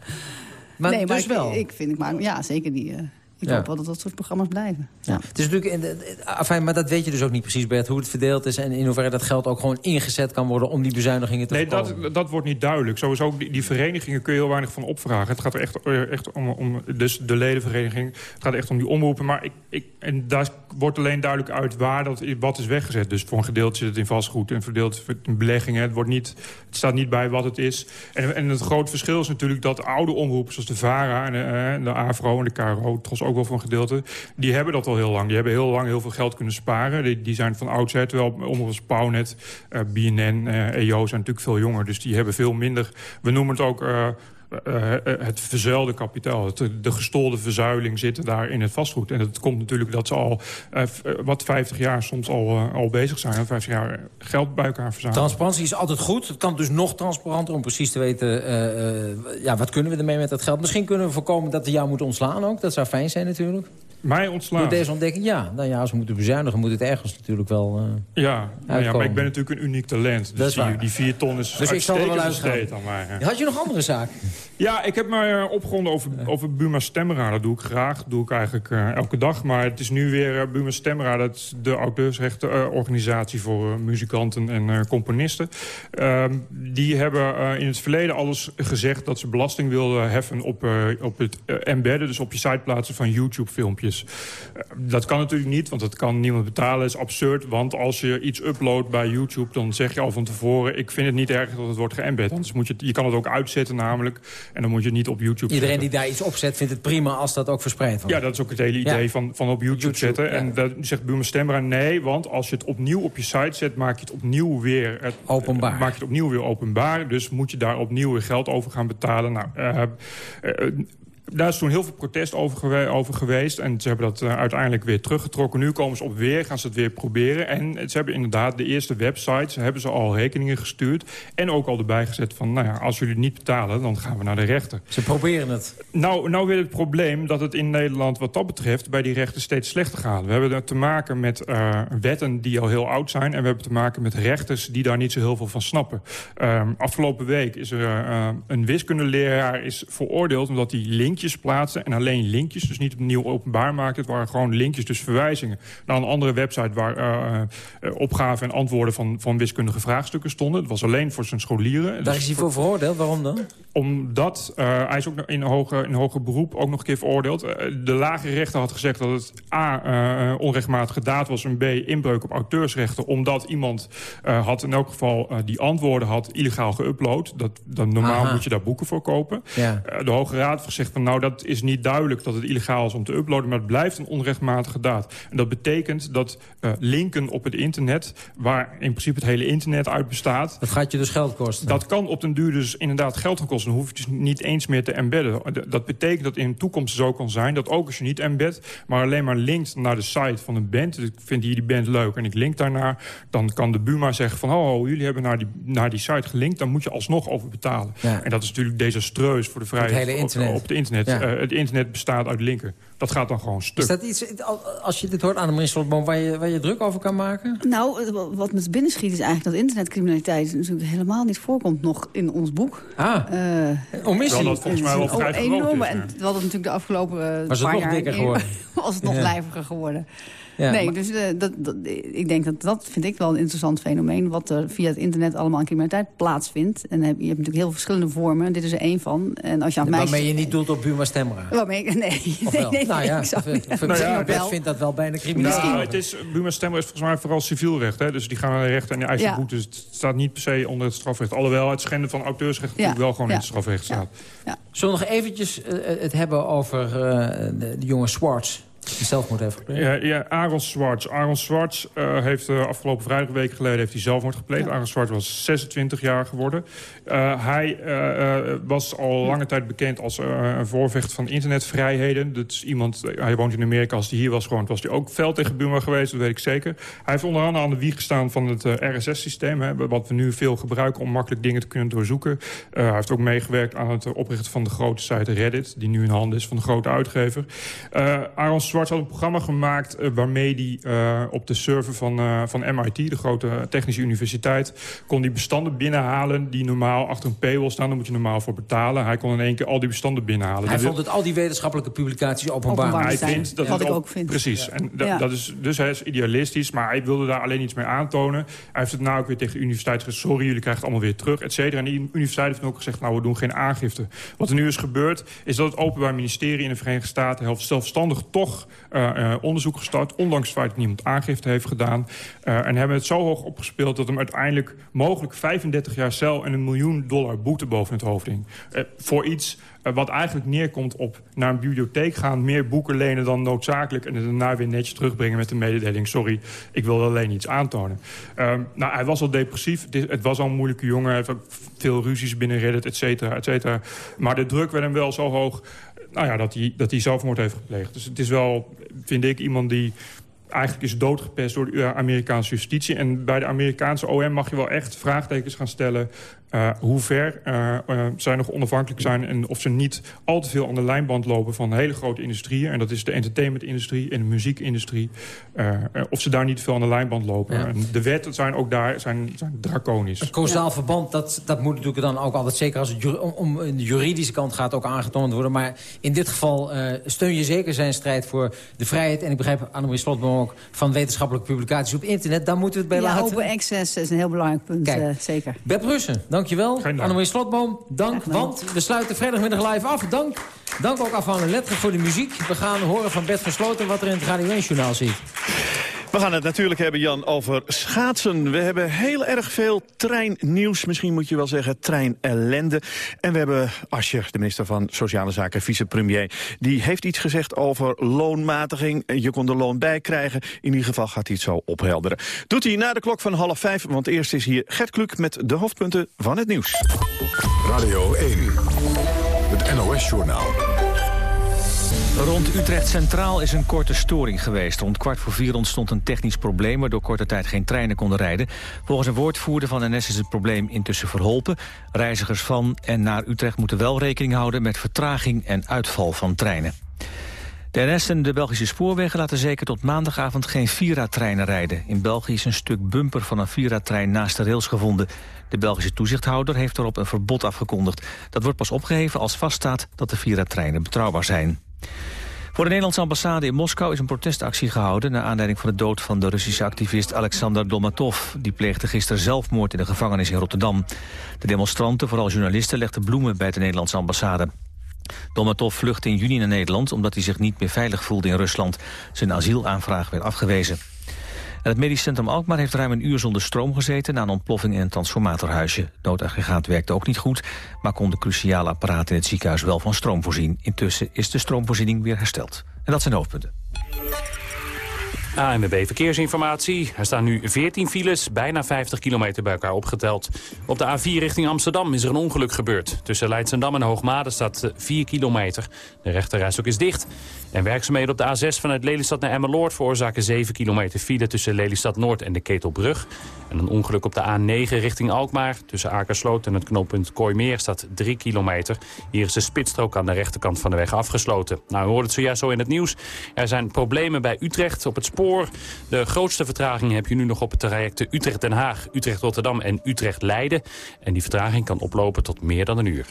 Maar nee, dus maar wel. Ik, ik vind, ik maar, ja, zeker die... Uh, ik Ja. hoop wel dat dat soort programma's blijven. Ja. Het is natuurlijk, afijn, maar dat weet je dus ook niet precies, Bert, hoe het verdeeld is... en in hoeverre dat geld ook gewoon ingezet kan worden om die bezuinigingen te Nee, voorkomen. dat, dat wordt niet duidelijk. Sowieso, die, die verenigingen kun je heel weinig van opvragen. Het gaat er echt, eh, echt om, om dus de ledenvereniging. Het gaat echt om die omroepen. Maar ik, ik, en daar wordt alleen duidelijk uit waar dat, wat is weggezet. Dus voor een gedeelte zit het in vastgoed, en verdeeld in beleggingen. Het, wordt niet, het staat niet bij wat het is. En, en het grote verschil is natuurlijk dat oude omroepen... zoals de VARA en de, eh, de AVRO en de KRO, trouwens ook wel voor een gedeelte... die hebben dat al heel lang. Die hebben heel lang heel veel geld kunnen sparen. Die, die zijn van oudsher, terwijl als Pownet, eh, BNN, eh, EO zijn natuurlijk veel jonger. Dus die hebben veel minder... We noemen het ook... eh, eh, het verzuilde kapitaal, de gestolde verzuiling zitten daar in het vastgoed. En het komt natuurlijk dat ze al eh, wat 50 jaar soms al, al bezig zijn. en 50 jaar geld bij elkaar verzamelen. Transparantie is altijd goed. Het kan dus nog transparanter om precies te weten... ja, wat kunnen we ermee met dat geld. Misschien kunnen we voorkomen dat we jou moeten ontslaan ook. Dat zou fijn zijn natuurlijk. Mij ontslaan? Door deze ontdekking, ja. Nou ja, als we moeten bezuinigen, moet het ergens natuurlijk wel uh, ja, nou ja, maar ik ben natuurlijk een uniek talent. Dus die, die, vier ton is dus ik zal er wel aan mij. Had je nog andere zaken? Ja, ik heb me opgewonden over, over Buma Stemra. Dat doe ik graag. Dat doe ik eigenlijk uh, elke dag. Maar het is nu weer uh, Buma Stemra. Dat is de auteursrechtenorganisatie voor muzikanten en componisten. Ehm, die hebben in het verleden alles gezegd dat ze belasting wilden heffen op, op het embedden. Dus op je site plaatsen van YouTube-filmpjes. dat kan natuurlijk niet, want dat kan niemand betalen. Dat is absurd, want als je iets uploadt bij YouTube... dan zeg je al van tevoren, ik vind het niet erg dat het wordt geëmbed. Anders moet je, je kan het ook uitzetten namelijk. En dan moet je niet op YouTube Iedereen die daar iets opzet vindt het prima als dat ook verspreid wordt. Ja, dat is ook het hele idee van, van op YouTube, zetten. En dat zegt Buma Stemra nee, want als je het opnieuw op je site zet... maak je het opnieuw weer... Het, openbaar. Maak je het opnieuw weer openbaar. Dus moet je daar opnieuw weer geld over gaan betalen. Nou, uh, daar is toen heel veel protest over, over geweest. En ze hebben dat uh, uiteindelijk weer teruggetrokken. Nu komen ze op weer, gaan ze het weer proberen. En ze hebben inderdaad de eerste websites... hebben ze al rekeningen gestuurd. En ook al erbij gezet van... nou ja, als jullie niet betalen, dan gaan we naar de rechter. Ze proberen het. Nou, nou weer het probleem dat het in Nederland wat dat betreft... bij die rechten steeds slechter gaat. We hebben te maken met uh, wetten die al heel oud zijn... en we hebben te maken met rechters die daar niet zo heel veel van snappen. Uh, afgelopen week is er uh, een wiskundeleraar is veroordeeld... omdat hij linkjes plaatsen en alleen linkjes. Dus niet opnieuw openbaar maken. Het waren gewoon linkjes, dus verwijzingen naar een andere website... waar uh, uh, opgaven en antwoorden van, van wiskundige vraagstukken stonden. Het was alleen voor zijn scholieren. Daar is hij voor veroordeeld? Waarom dan? Omdat uh, hij is ook in hoger, in hoger beroep ook nog een keer veroordeeld. de lagere rechter had gezegd dat het A, onrechtmatig gedaad was... en B, inbreuk op auteursrechten. Omdat iemand had in elk geval die antwoorden had illegaal geüpload. Dat, dat normaal moet je daar boeken voor kopen. Ja. de Hoge Raad heeft gezegd van... nou nou, dat is niet duidelijk dat het illegaal is om te uploaden... maar het blijft een onrechtmatige daad. En dat betekent dat uh, linken op het internet... waar in principe het hele internet uit bestaat... Dat gaat je dus geld kosten. Dat kan op den duur dus inderdaad geld gaan kosten. Dan hoef je dus niet eens meer te embedden. Dat betekent dat in de toekomst zo kan zijn... dat ook als je niet embed, maar alleen maar linkt naar de site van een band... ik vind hier die band leuk en ik link daarnaar... dan kan de Buma zeggen van... oh, jullie hebben naar die, naar die site gelinkt... dan moet je alsnog over betalen. En dat is natuurlijk desastreus voor de vrijheid op, op het internet. Eh, het internet bestaat uit linken. Dat gaat dan gewoon stuk. Is dat iets, als je dit hoort, aan de Slotboom, waar je, waar je druk over kan maken? Nou, wat me binnenschiet is eigenlijk dat internetcriminaliteit... natuurlijk helemaal niet voorkomt nog in ons boek. Ah, uh, omissie. dat volgens mij wel vrij enorm, En we hadden natuurlijk de afgelopen uh, was het nog dikker geworden? was het nog lijviger geworden. Ja, nee, dus uh, dat, dat, ik denk dat dat vind ik wel een interessant fenomeen... wat er via het internet allemaal aan criminaliteit plaatsvindt. En heb, je hebt natuurlijk heel verschillende vormen. Dit is er één van. En als je aan meisjes... Waarmee je niet doet op Buma Stemra? Waarmee, nee, nee, nee, nou ja, ik, nou ja, vindt dat wel bijna crimineel. Nou, het is, Buma Stemra is volgens mij vooral civielrecht. Hè? Dus die gaan naar de rechter en die eisen ja. boete. Dus het staat niet per se onder het strafrecht. Alhoewel het schenden van auteursrecht natuurlijk wel gewoon in het strafrecht staat. Zullen we nog eventjes uh, het hebben over uh, de, de jonge Swartz? Zelfmoord heeft gepleegd? Ja, ja Aaron Swartz. Aaron Swartz uh, heeft uh, afgelopen vrijdag, een week geleden, heeft hij zelfmoord gepleegd. Ja. Aaron Swartz was 26 jaar geworden. Uh, hij was al lange tijd bekend als een voorvechter van internetvrijheden. Dat is iemand, hij woont in Amerika, als hij hier was gewoond, was hij ook fel tegen Buma geweest, dat weet ik zeker. Hij heeft onder andere aan de wieg gestaan van het RSS-systeem, wat we nu veel gebruiken om makkelijk dingen te kunnen doorzoeken. hij heeft ook meegewerkt aan het oprichten van de grote site Reddit, die nu in handen is van de grote uitgever. Aaron Swartz had een programma gemaakt uh, waarmee hij uh, op de server van, uh, van MIT, de grote technische universiteit, kon die bestanden binnenhalen die normaal achter een paywall staan. Daar moet je normaal voor betalen. Hij kon in één keer al die bestanden binnenhalen. Hij vond het al die wetenschappelijke publicaties openbaar. openbaar hij vindt dat wat ik ook vind. Precies. En ja. dat is, dus hij is idealistisch, maar hij wilde daar alleen iets mee aantonen. Hij heeft het nou ook weer tegen de universiteit gezegd, sorry, jullie krijgen het allemaal weer terug, et cetera. En die universiteit heeft ook gezegd, nou, we doen geen aangifte. Wat er nu is gebeurd, is dat het Openbaar Ministerie in de Verenigde Staten zelfstandig toch uh, uh, onderzoek gestart... ondanks het feit dat niemand aangifte heeft gedaan. Uh, en hebben het zo hoog opgespeeld dat hem uiteindelijk mogelijk 35 jaar cel... en een miljoen dollar boete boven het hoofd hing. voor iets wat eigenlijk neerkomt op naar een bibliotheek gaan... meer boeken lenen dan noodzakelijk... en het daarna weer netjes terugbrengen met de mededeling... sorry, ik wil alleen iets aantonen. Uh, nou, hij was al depressief. Het, was al een moeilijke jongen. Veel ruzies binnen Reddit, et cetera, et cetera. Maar de druk werd hem wel zo hoog nou ja, dat hij, dat hij zelfmoord heeft gepleegd. Dus het is wel, vind ik, iemand die eigenlijk is doodgepest door de Amerikaanse justitie. En bij de Amerikaanse OM mag je wel echt vraagtekens gaan stellen... Uh, hoe ver uh, uh, zij nog onafhankelijk zijn... en of ze niet al te veel aan de lijnband lopen van hele grote industrieën. En dat is de entertainmentindustrie en de muziekindustrie. of ze daar niet veel aan de lijnband lopen. Ja. En de wetten zijn ook daar zijn, zijn draconisch. Het causaal verband, dat, dat moet natuurlijk dan ook altijd... zeker als het om, om de juridische kant gaat ook aangetoond worden. Maar in dit geval steun je zeker zijn strijd voor de vrijheid. En ik begrijp, Annemarie Slotboom ook, van wetenschappelijke publicaties op internet. Daar moeten we het bij ja, laten. open access is een heel belangrijk punt, Kijk, zeker. Beb Russen, dankjewel. Annemarie Slotboom, dank. Want we sluiten vrijdagmiddag live af. Dank. Dank ook aan Van Letter voor de muziek. We gaan horen van Bert Versloten wat er in het Radio 1-journaal zit. We gaan het natuurlijk hebben, Jan, over schaatsen. We hebben heel erg veel treinnieuws, misschien moet je wel zeggen treinellende. En we hebben Ascher, de minister van Sociale Zaken, vicepremier... die heeft iets gezegd over loonmatiging. Je kon de loon bijkrijgen. In ieder geval gaat hij het zo ophelderen. Doet hij na de klok van half vijf, want eerst is hier Gert Kluk... met de hoofdpunten van het nieuws. Radio 1, het NOS-journaal. Rond Utrecht Centraal is een korte storing geweest. Rond kwart voor vier ontstond een technisch probleem... waardoor korte tijd geen treinen konden rijden. Volgens een woordvoerder van NS is het probleem intussen verholpen. Reizigers van en naar Utrecht moeten wel rekening houden... met vertraging en uitval van treinen. De NS en de Belgische spoorwegen laten zeker tot maandagavond geen Vira-treinen rijden. In België is een stuk bumper van een Vira-trein naast de rails gevonden. De Belgische toezichthouder heeft erop een verbod afgekondigd. Dat wordt pas opgeheven als vaststaat dat de Vira-treinen betrouwbaar zijn. Voor de Nederlandse ambassade in Moskou is een protestactie gehouden... naar aanleiding van de dood van de Russische activist Alexander Dolmatov. Die pleegde gisteren zelfmoord in de gevangenis in Rotterdam. De demonstranten, vooral journalisten, legden bloemen bij de Nederlandse ambassade. Dolmatov vluchtte in juni naar Nederland omdat hij zich niet meer veilig voelde in Rusland. Zijn asielaanvraag werd afgewezen. En het medisch centrum Alkmaar heeft ruim een uur zonder stroom gezeten... na een ontploffing in een transformatorhuisje. Het noodaggregaat werkte ook niet goed... maar kon de cruciale apparaten in het ziekenhuis wel van stroom voorzien. Intussen is de stroomvoorziening weer hersteld. En dat zijn hoofdpunten. ANWB Verkeersinformatie. Er staan nu 14 files, bijna 50 kilometer bij elkaar opgeteld. Op de A4 richting Amsterdam is er een ongeluk gebeurd. Tussen Leidsendam en Hoogmade staat 4 kilometer. De rechterrijstok is dicht. En werkzaamheden op de A6 vanuit Lelystad naar Emmeloord... veroorzaken 7 kilometer file tussen Lelystad Noord en de Ketelbrug. En een ongeluk op de A9 richting Alkmaar. Tussen Akersloot en het knooppunt Kooimeer staat 3 kilometer. Hier is de spitsstrook aan de rechterkant van de weg afgesloten. Nou, u hoort het zojuist zo in het nieuws. Er zijn problemen bij Utrecht op het spoor. De grootste vertraging heb je nu nog op het traject Utrecht-Den Haag, Utrecht-Rotterdam en Utrecht-Leiden. En die vertraging kan oplopen tot meer dan een uur.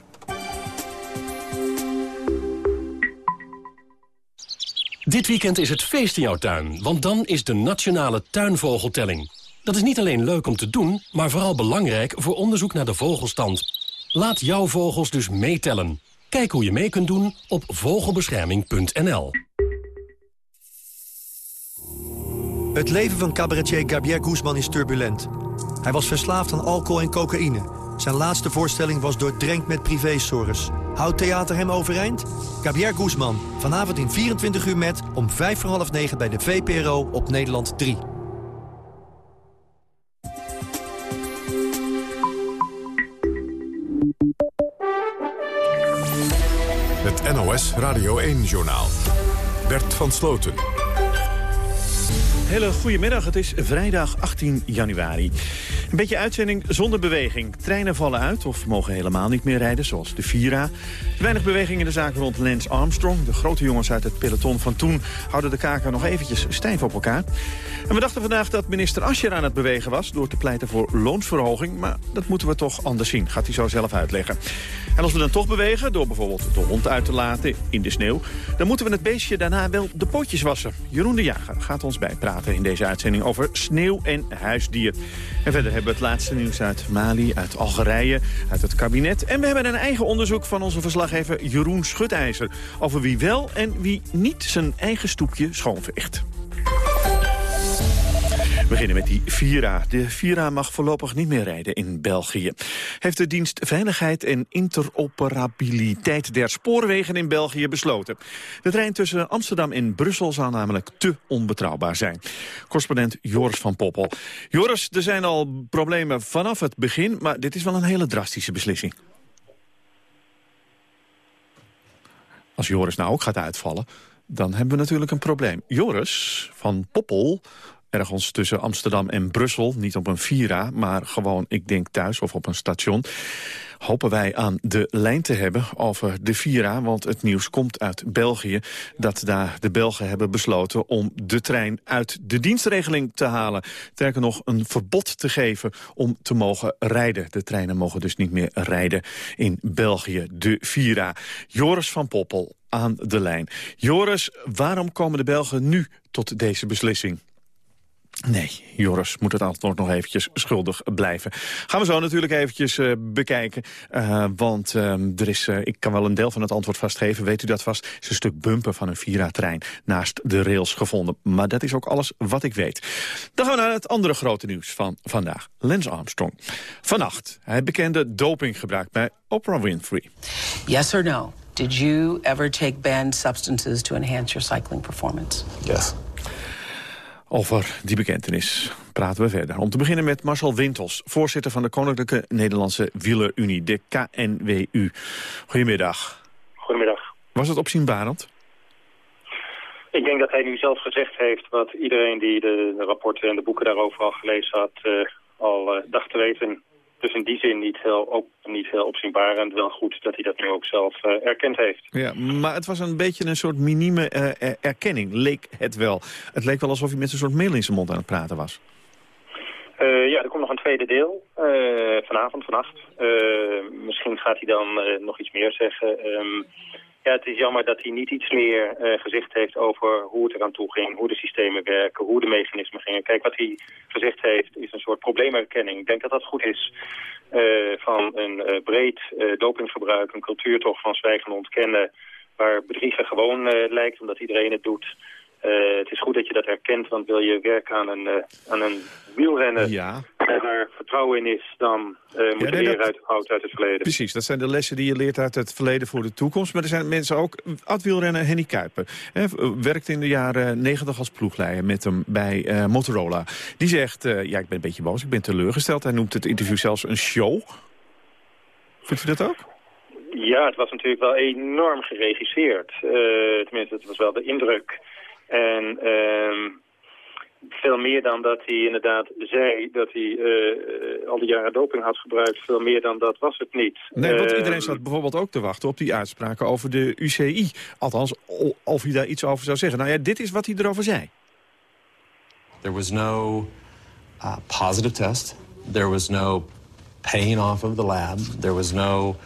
Dit weekend is het feest in jouw tuin, want dan is de Nationale Tuinvogeltelling. Dat is niet alleen leuk om te doen, maar vooral belangrijk voor onderzoek naar de vogelstand. Laat jouw vogels dus meetellen. Kijk hoe je mee kunt doen op vogelbescherming.nl. Het leven van cabaretier Gabriel Guzman is turbulent. Hij was verslaafd aan alcohol en cocaïne. Zijn laatste voorstelling was doordrenkt met privézorgers. Houdt theater hem overeind? Gabriel Guzman, vanavond in 24 uur met... om vijf voor half negen bij de VPRO op Nederland 3. Het NOS Radio 1-journaal. Bert van Sloten. Hele goedemiddag, het is vrijdag 18 januari. Een beetje uitzending zonder beweging. Treinen vallen uit of mogen helemaal niet meer rijden, zoals de Vira. Weinig beweging in de zaak rond Lance Armstrong. De grote jongens uit het peloton van toen houden de kaken nog eventjes stijf op elkaar. En we dachten vandaag dat minister Ascher aan het bewegen was... door te pleiten voor loonsverhoging, maar dat moeten we toch anders zien. Gaat hij zo zelf uitleggen. En als we dan toch bewegen, door bijvoorbeeld de hond uit te laten in de sneeuw... dan moeten we het beestje daarna wel de pootjes wassen. Jeroen de Jager gaat ons bijpraten in deze uitzending over sneeuw en huisdier. En verder hebben we het laatste nieuws uit Mali, uit Algerije, uit het kabinet. En we hebben een eigen onderzoek van onze verslaggever Jeroen Schutijzer... over wie wel en wie niet zijn eigen stoepje schoonveegt. Beginnen met die Vira. De Vira mag voorlopig niet meer rijden in België. Heeft de dienst Veiligheid en Interoperabiliteit der Spoorwegen in België besloten. De trein tussen Amsterdam en Brussel zal namelijk te onbetrouwbaar zijn. Correspondent Joris van Poppel. Joris, er zijn al problemen vanaf het begin, maar dit is wel een hele drastische beslissing. Als Joris nou ook gaat uitvallen, dan hebben we natuurlijk een probleem. Joris van Poppel, ergens tussen Amsterdam en Brussel... niet op een Vira, maar gewoon, ik denk thuis of op een station... hopen wij aan de lijn te hebben over de Vira. Want het nieuws komt uit België dat daar de Belgen hebben besloten... om de trein uit de dienstregeling te halen. Sterker nog, een verbod te geven om te mogen rijden. De treinen mogen dus niet meer rijden in België, de Vira. Joris van Poppel aan de lijn. Joris, waarom komen de Belgen nu tot deze beslissing? Nee, Joris moet het antwoord nog eventjes schuldig blijven. Gaan we zo natuurlijk eventjes uh, bekijken. Uh, want uh, er is, ik kan wel een deel van het antwoord vastgeven. Weet u dat vast? is een stuk bumper van een Vira-trein naast de rails gevonden. Maar dat is ook alles wat ik weet. Dan gaan we naar het andere grote nieuws van vandaag. Lance Armstrong. Vannacht, hij bekende dopinggebruik bij Oprah Winfrey. Yes or no? Did you ever take banned substances to enhance your cycling performance? Yes. Over die bekentenis praten we verder. Om te beginnen met Marcel Wintels, voorzitter van de Koninklijke Nederlandse Wielerunie, de KNWU. Goedemiddag. Goedemiddag. Was het opzienbarend? Ik denk dat hij nu zelf gezegd heeft wat iedereen die de, de rapporten en de boeken daarover al gelezen had, uh, al uh, dacht te weten. Dus in die zin niet heel, ook niet heel opzienbaar en wel goed dat hij dat nu ook zelf uh, erkend heeft. Ja, maar het was een beetje een soort minieme uh, erkenning, leek het wel. Het leek wel alsof hij met een soort mail in zijn mond aan het praten was. Uh, ja, er komt nog een tweede deel. vanavond, vannacht. misschien gaat hij dan nog iets meer zeggen. Um, ja, het is jammer dat hij niet iets meer uh, gezegd heeft over hoe het eraan toe ging, hoe de systemen werken, hoe de mechanismen gingen. Kijk, wat hij gezegd heeft is een soort probleemerkenning. Ik denk dat dat goed is uh, van een uh, breed dopinggebruik, een cultuur toch van zwijgen ontkennen, waar bedriegen gewoon lijkt, omdat iedereen het doet. Uh, het is goed dat je dat herkent, want wil je werken aan een, uh, aan een wielrennen ja. waar vertrouwen in is, dan uh, moet ja, nee, je leren uit, uit, uit het verleden. Precies, dat zijn de lessen die je leert uit het verleden voor de toekomst. Maar er zijn mensen ook, oud-wielrenner Henny Kuiper, hè, werkt in de jaren negentig als ploegleider met hem bij Motorola. Die zegt, ja ik ben een beetje boos, ik ben teleurgesteld. Hij noemt het interview zelfs een show. Vindt u dat ook? Ja, het was natuurlijk wel enorm geregisseerd. tenminste, het was wel de indruk... En uh, veel meer dan dat hij inderdaad zei dat hij uh, al die jaren doping had gebruikt. Veel meer dan dat was het niet. Nee, want uh, iedereen zat bijvoorbeeld ook te wachten op die uitspraken over de UCI. Althans, of hij daar iets over zou zeggen. Nou ja, dit is wat hij erover zei. There was no uh, positive test. There was no paying off of the lab. There was no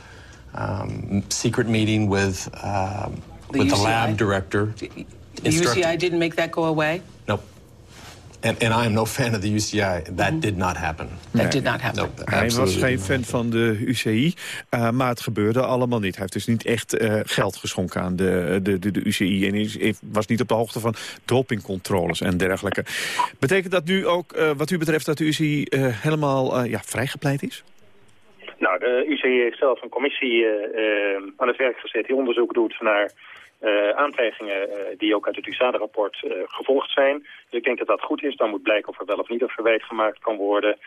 um, secret meeting with, uh, the with the lab director. The UCI didn't make that go away? Nope. And, and I am no fan of the UCI. That mm -hmm. did not happen. That nee. did not happen. Nope, hij was geen fan van de UCI, uh, maar het gebeurde allemaal niet. Hij heeft dus niet echt uh, geld geschonken aan de, de, de, de UCI... en hij was niet op de hoogte van dopingcontroles en dergelijke. Betekent dat nu ook, uh, wat u betreft, dat de UCI helemaal ja, vrijgepleit is? Nou, de UCI heeft zelf een commissie aan het werk gezet... die onderzoek doet naar uh, die ook uit het USADA-rapport uh, gevolgd zijn. Dus ik denk dat dat goed is. Dan moet blijken of er wel of niet een verwijt gemaakt kan worden.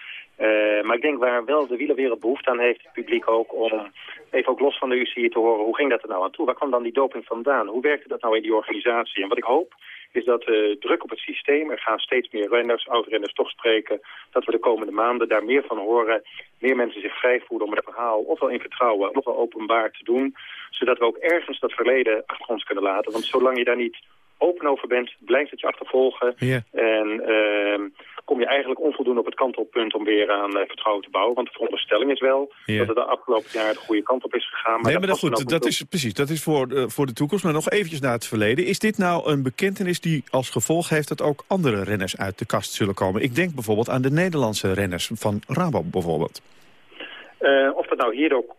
maar ik denk waar wel de wielerwereld behoefte aan heeft, het publiek ook, om even ook los van de UCI te horen, hoe ging dat er nou aan toe? Waar kwam dan die doping vandaan? Hoe werkte dat nou in die organisatie? En wat ik hoop, is dat de druk op het systeem, er gaan steeds meer renners, oud-renners toch spreken, dat we de komende maanden daar meer van horen, meer mensen zich vrij voelen om het verhaal ofwel in vertrouwen, ofwel openbaar te doen, zodat we ook ergens dat verleden achter ons kunnen laten. Want zolang je daar niet open over bent, blijft het je achtervolgen. En uh, kom je eigenlijk onvoldoende op het kantelpunt om weer aan uh, vertrouwen te bouwen. Want de veronderstelling is wel ja. dat het de afgelopen jaar de goede kant op is gegaan. Maar nee, maar dat, goed, dat is precies. Dat is voor, uh, voor de toekomst. Maar nog eventjes naar het verleden. Is dit nou een bekentenis die als gevolg heeft dat ook andere renners uit de kast zullen komen? Ik denk bijvoorbeeld aan de Nederlandse renners van Rabo bijvoorbeeld. Uh, of dat nou hier ook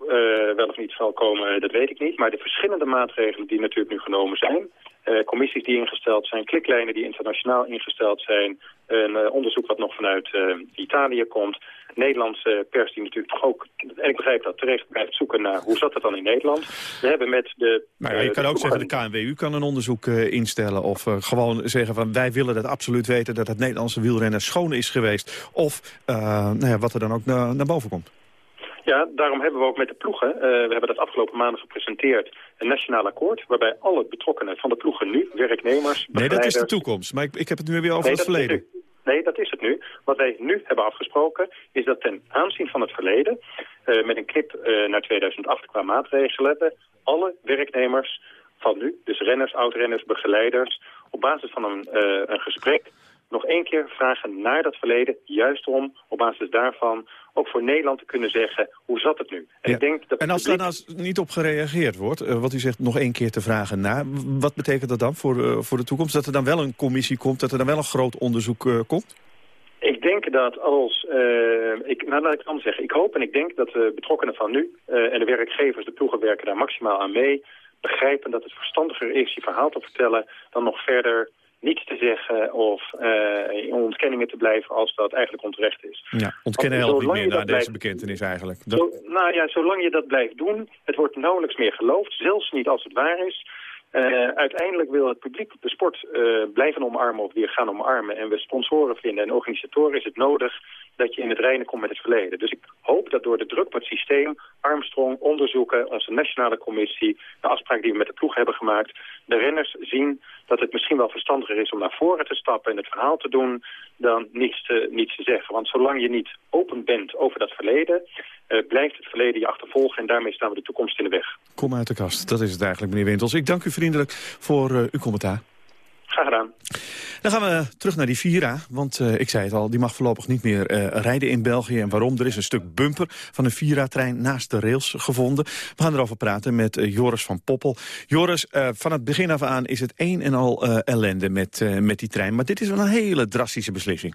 wel of niet zal komen, dat weet ik niet. Maar de verschillende maatregelen die natuurlijk nu genomen zijn... Uh, commissies die ingesteld zijn, kliklijnen die internationaal ingesteld zijn... een onderzoek wat nog vanuit Italië komt... Nederlandse pers die natuurlijk toch ook, en ik begrijp dat terecht, blijft zoeken naar hoe zat het dan in Nederland. We hebben met de... Maar ja, je kan ook zeggen, de KNWU kan een onderzoek instellen of gewoon zeggen van wij willen dat absoluut weten dat het Nederlandse wielrennen schoon is geweest. Of nou ja, wat er dan ook na, naar boven komt. Ja, daarom hebben we ook met de ploegen, uh, we hebben dat afgelopen maanden gepresenteerd, een nationaal akkoord waarbij alle betrokkenen van de ploegen nu, werknemers, Nee, dat is de toekomst, maar ik, ik heb het nu weer over nee, het verleden. Nee, dat is het nu. Wat wij nu hebben afgesproken is dat ten aanzien van het verleden, uh, met een knip uh, naar 2008 qua maatregelen, alle werknemers van nu, dus renners, oudrenners, begeleiders, op basis van een, een gesprek nog één keer vragen naar dat verleden. Juist om op basis daarvan ook voor Nederland te kunnen zeggen... hoe zat het nu? En, Ja. ik denk dat En als het daar publiek- nou niet op gereageerd wordt, eh, wat u zegt nog één keer te vragen na, wat betekent dat dan voor, eh, voor de toekomst? Dat er dan wel een commissie komt, dat er dan wel een groot onderzoek eh, komt? Ik denk dat als, ik, nou laat ik het anders zeggen, ik hoop en ik denk dat de betrokkenen van nu en de werkgevers, de ploegen werken daar maximaal aan mee, begrijpen dat het verstandiger is je verhaal te vertellen dan nog verder niets te zeggen of eh, in ontkenningen te blijven als dat eigenlijk onterecht is. Ja, ontkennen helpt niet meer na deze blijft- bekentenis eigenlijk. Dat- Zo, nou ja, zolang je dat blijft doen, het wordt nauwelijks meer geloofd, zelfs niet als het waar is. Eh, uiteindelijk wil het publiek de sport eh, blijven omarmen of weer gaan omarmen. En we sponsoren vinden en organisatoren is het nodig dat je in het reinen komt met het verleden. Dus ik hoop dat door de druk op het systeem, Armstrong, onderzoeken, onze nationale commissie, de afspraak die we met de ploeg hebben gemaakt, de renners zien dat het misschien wel verstandiger is om naar voren te stappen en het verhaal te doen dan niets te, niets te zeggen. Want zolang je niet open bent over dat verleden, eh, blijft het verleden je achtervolgen en daarmee staan we de toekomst in de weg. Kom uit de kast, dat is het eigenlijk, meneer Wintels. Ik dank u vriendelijk voor eh, uw commentaar. Graag gedaan. Dan gaan we terug naar die Vira, want eh, ik zei het al, die mag voorlopig niet meer eh, rijden in België. En waarom? Er is een stuk bumper van een Vira-trein naast de rails gevonden. We gaan erover praten met eh, Joris van Poppel. Joris, van het begin af aan is het een en al ellende met, met die trein. Maar dit is wel een hele drastische beslissing.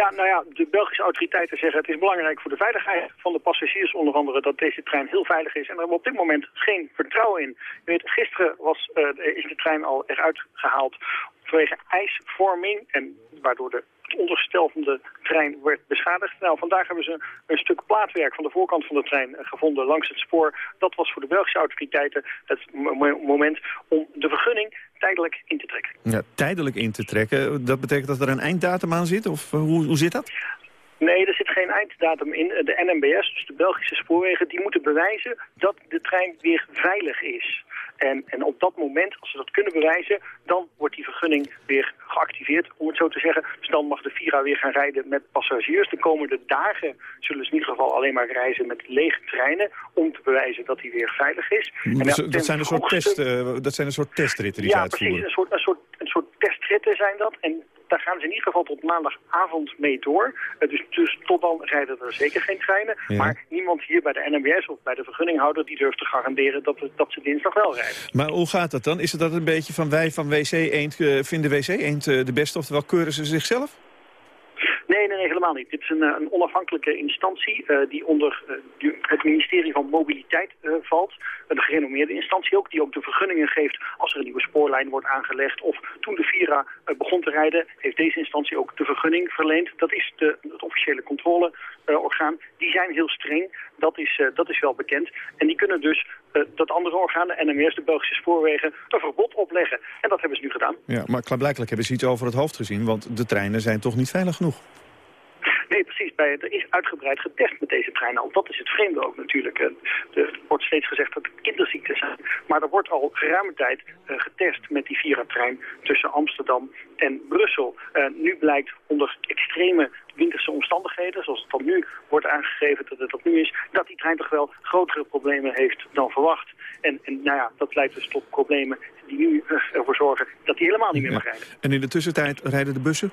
Ja, nou ja, de Belgische autoriteiten zeggen het is belangrijk voor de veiligheid van de passagiers onder andere dat deze trein heel veilig is. En daar hebben we op dit moment geen vertrouwen in. Weet, gisteren was, eh, is de trein al eruit gehaald vanwege ijsvorming en waardoor de het onderstel van de trein werd beschadigd. Nou, vandaag hebben ze een stuk plaatwerk van de voorkant van de trein eh, gevonden langs het spoor. Dat was voor de Belgische autoriteiten het mo- moment om de vergunning tijdelijk in te trekken. Ja, tijdelijk in te trekken, dat betekent dat er een einddatum aan zit? Of eh, hoe, hoe zit dat? Nee, er zit geen einddatum in. De NMBS, dus de Belgische spoorwegen, die moeten bewijzen dat de trein weer veilig is. En, en op dat moment, als ze dat kunnen bewijzen, dan wordt die vergunning weer geactiveerd, om het zo te zeggen. Dus dan mag de Vira weer gaan rijden met passagiers. De komende dagen zullen ze in ieder geval alleen maar reizen met lege treinen, om te bewijzen dat die weer veilig is. En ja, dat, zijn een soort test, eh, dat zijn een soort testritten die ze ja, precies. Een soort, een, soort, een soort testritten zijn dat. En daar gaan ze in ieder geval tot maandagavond mee door. Dus, dus tot dan rijden er zeker geen treinen. Ja. Maar niemand hier bij de NMBS of bij de vergunninghouder... die durft te garanderen dat, dat ze dinsdag wel rijden. Maar hoe gaat dat dan? Is het dat een beetje van wij van WC Eend eh, vinden WC Eend eh, de beste? Oftewel keuren ze zichzelf? Nee, nee, helemaal niet. Dit is een, eh, een onafhankelijke instantie eh, die onder eh, het ministerie van Mobiliteit valt. Een gerenommeerde instantie ook, die ook de vergunningen geeft als er een nieuwe spoorlijn wordt aangelegd. Of toen de Vira begon te rijden, heeft deze instantie ook de vergunning verleend. Dat is de, het officiële controleorgaan. die zijn heel streng, dat is, dat is wel bekend. En die kunnen dus dat andere orgaan, de NMS, de Belgische spoorwegen, een verbod opleggen. En dat hebben ze nu gedaan. Ja, maar klaarblijkelijk hebben ze iets over het hoofd gezien, want de treinen zijn toch niet veilig genoeg. Nee, precies. Bij, er is uitgebreid getest met deze trein al. Dat is het vreemde ook natuurlijk. Eh, Er wordt steeds gezegd dat het kinderziekten zijn. Maar er wordt al geruime tijd eh, getest met die Vira-trein tussen Amsterdam en Brussel. Eh, nu blijkt onder extreme winterse omstandigheden, zoals het dan nu wordt aangegeven dat het dat nu is, dat die trein toch wel grotere problemen heeft dan verwacht. En, en nou ja, dat leidt dus tot problemen die nu ervoor zorgen dat die helemaal niet meer mag rijden. En in de tussentijd rijden de bussen?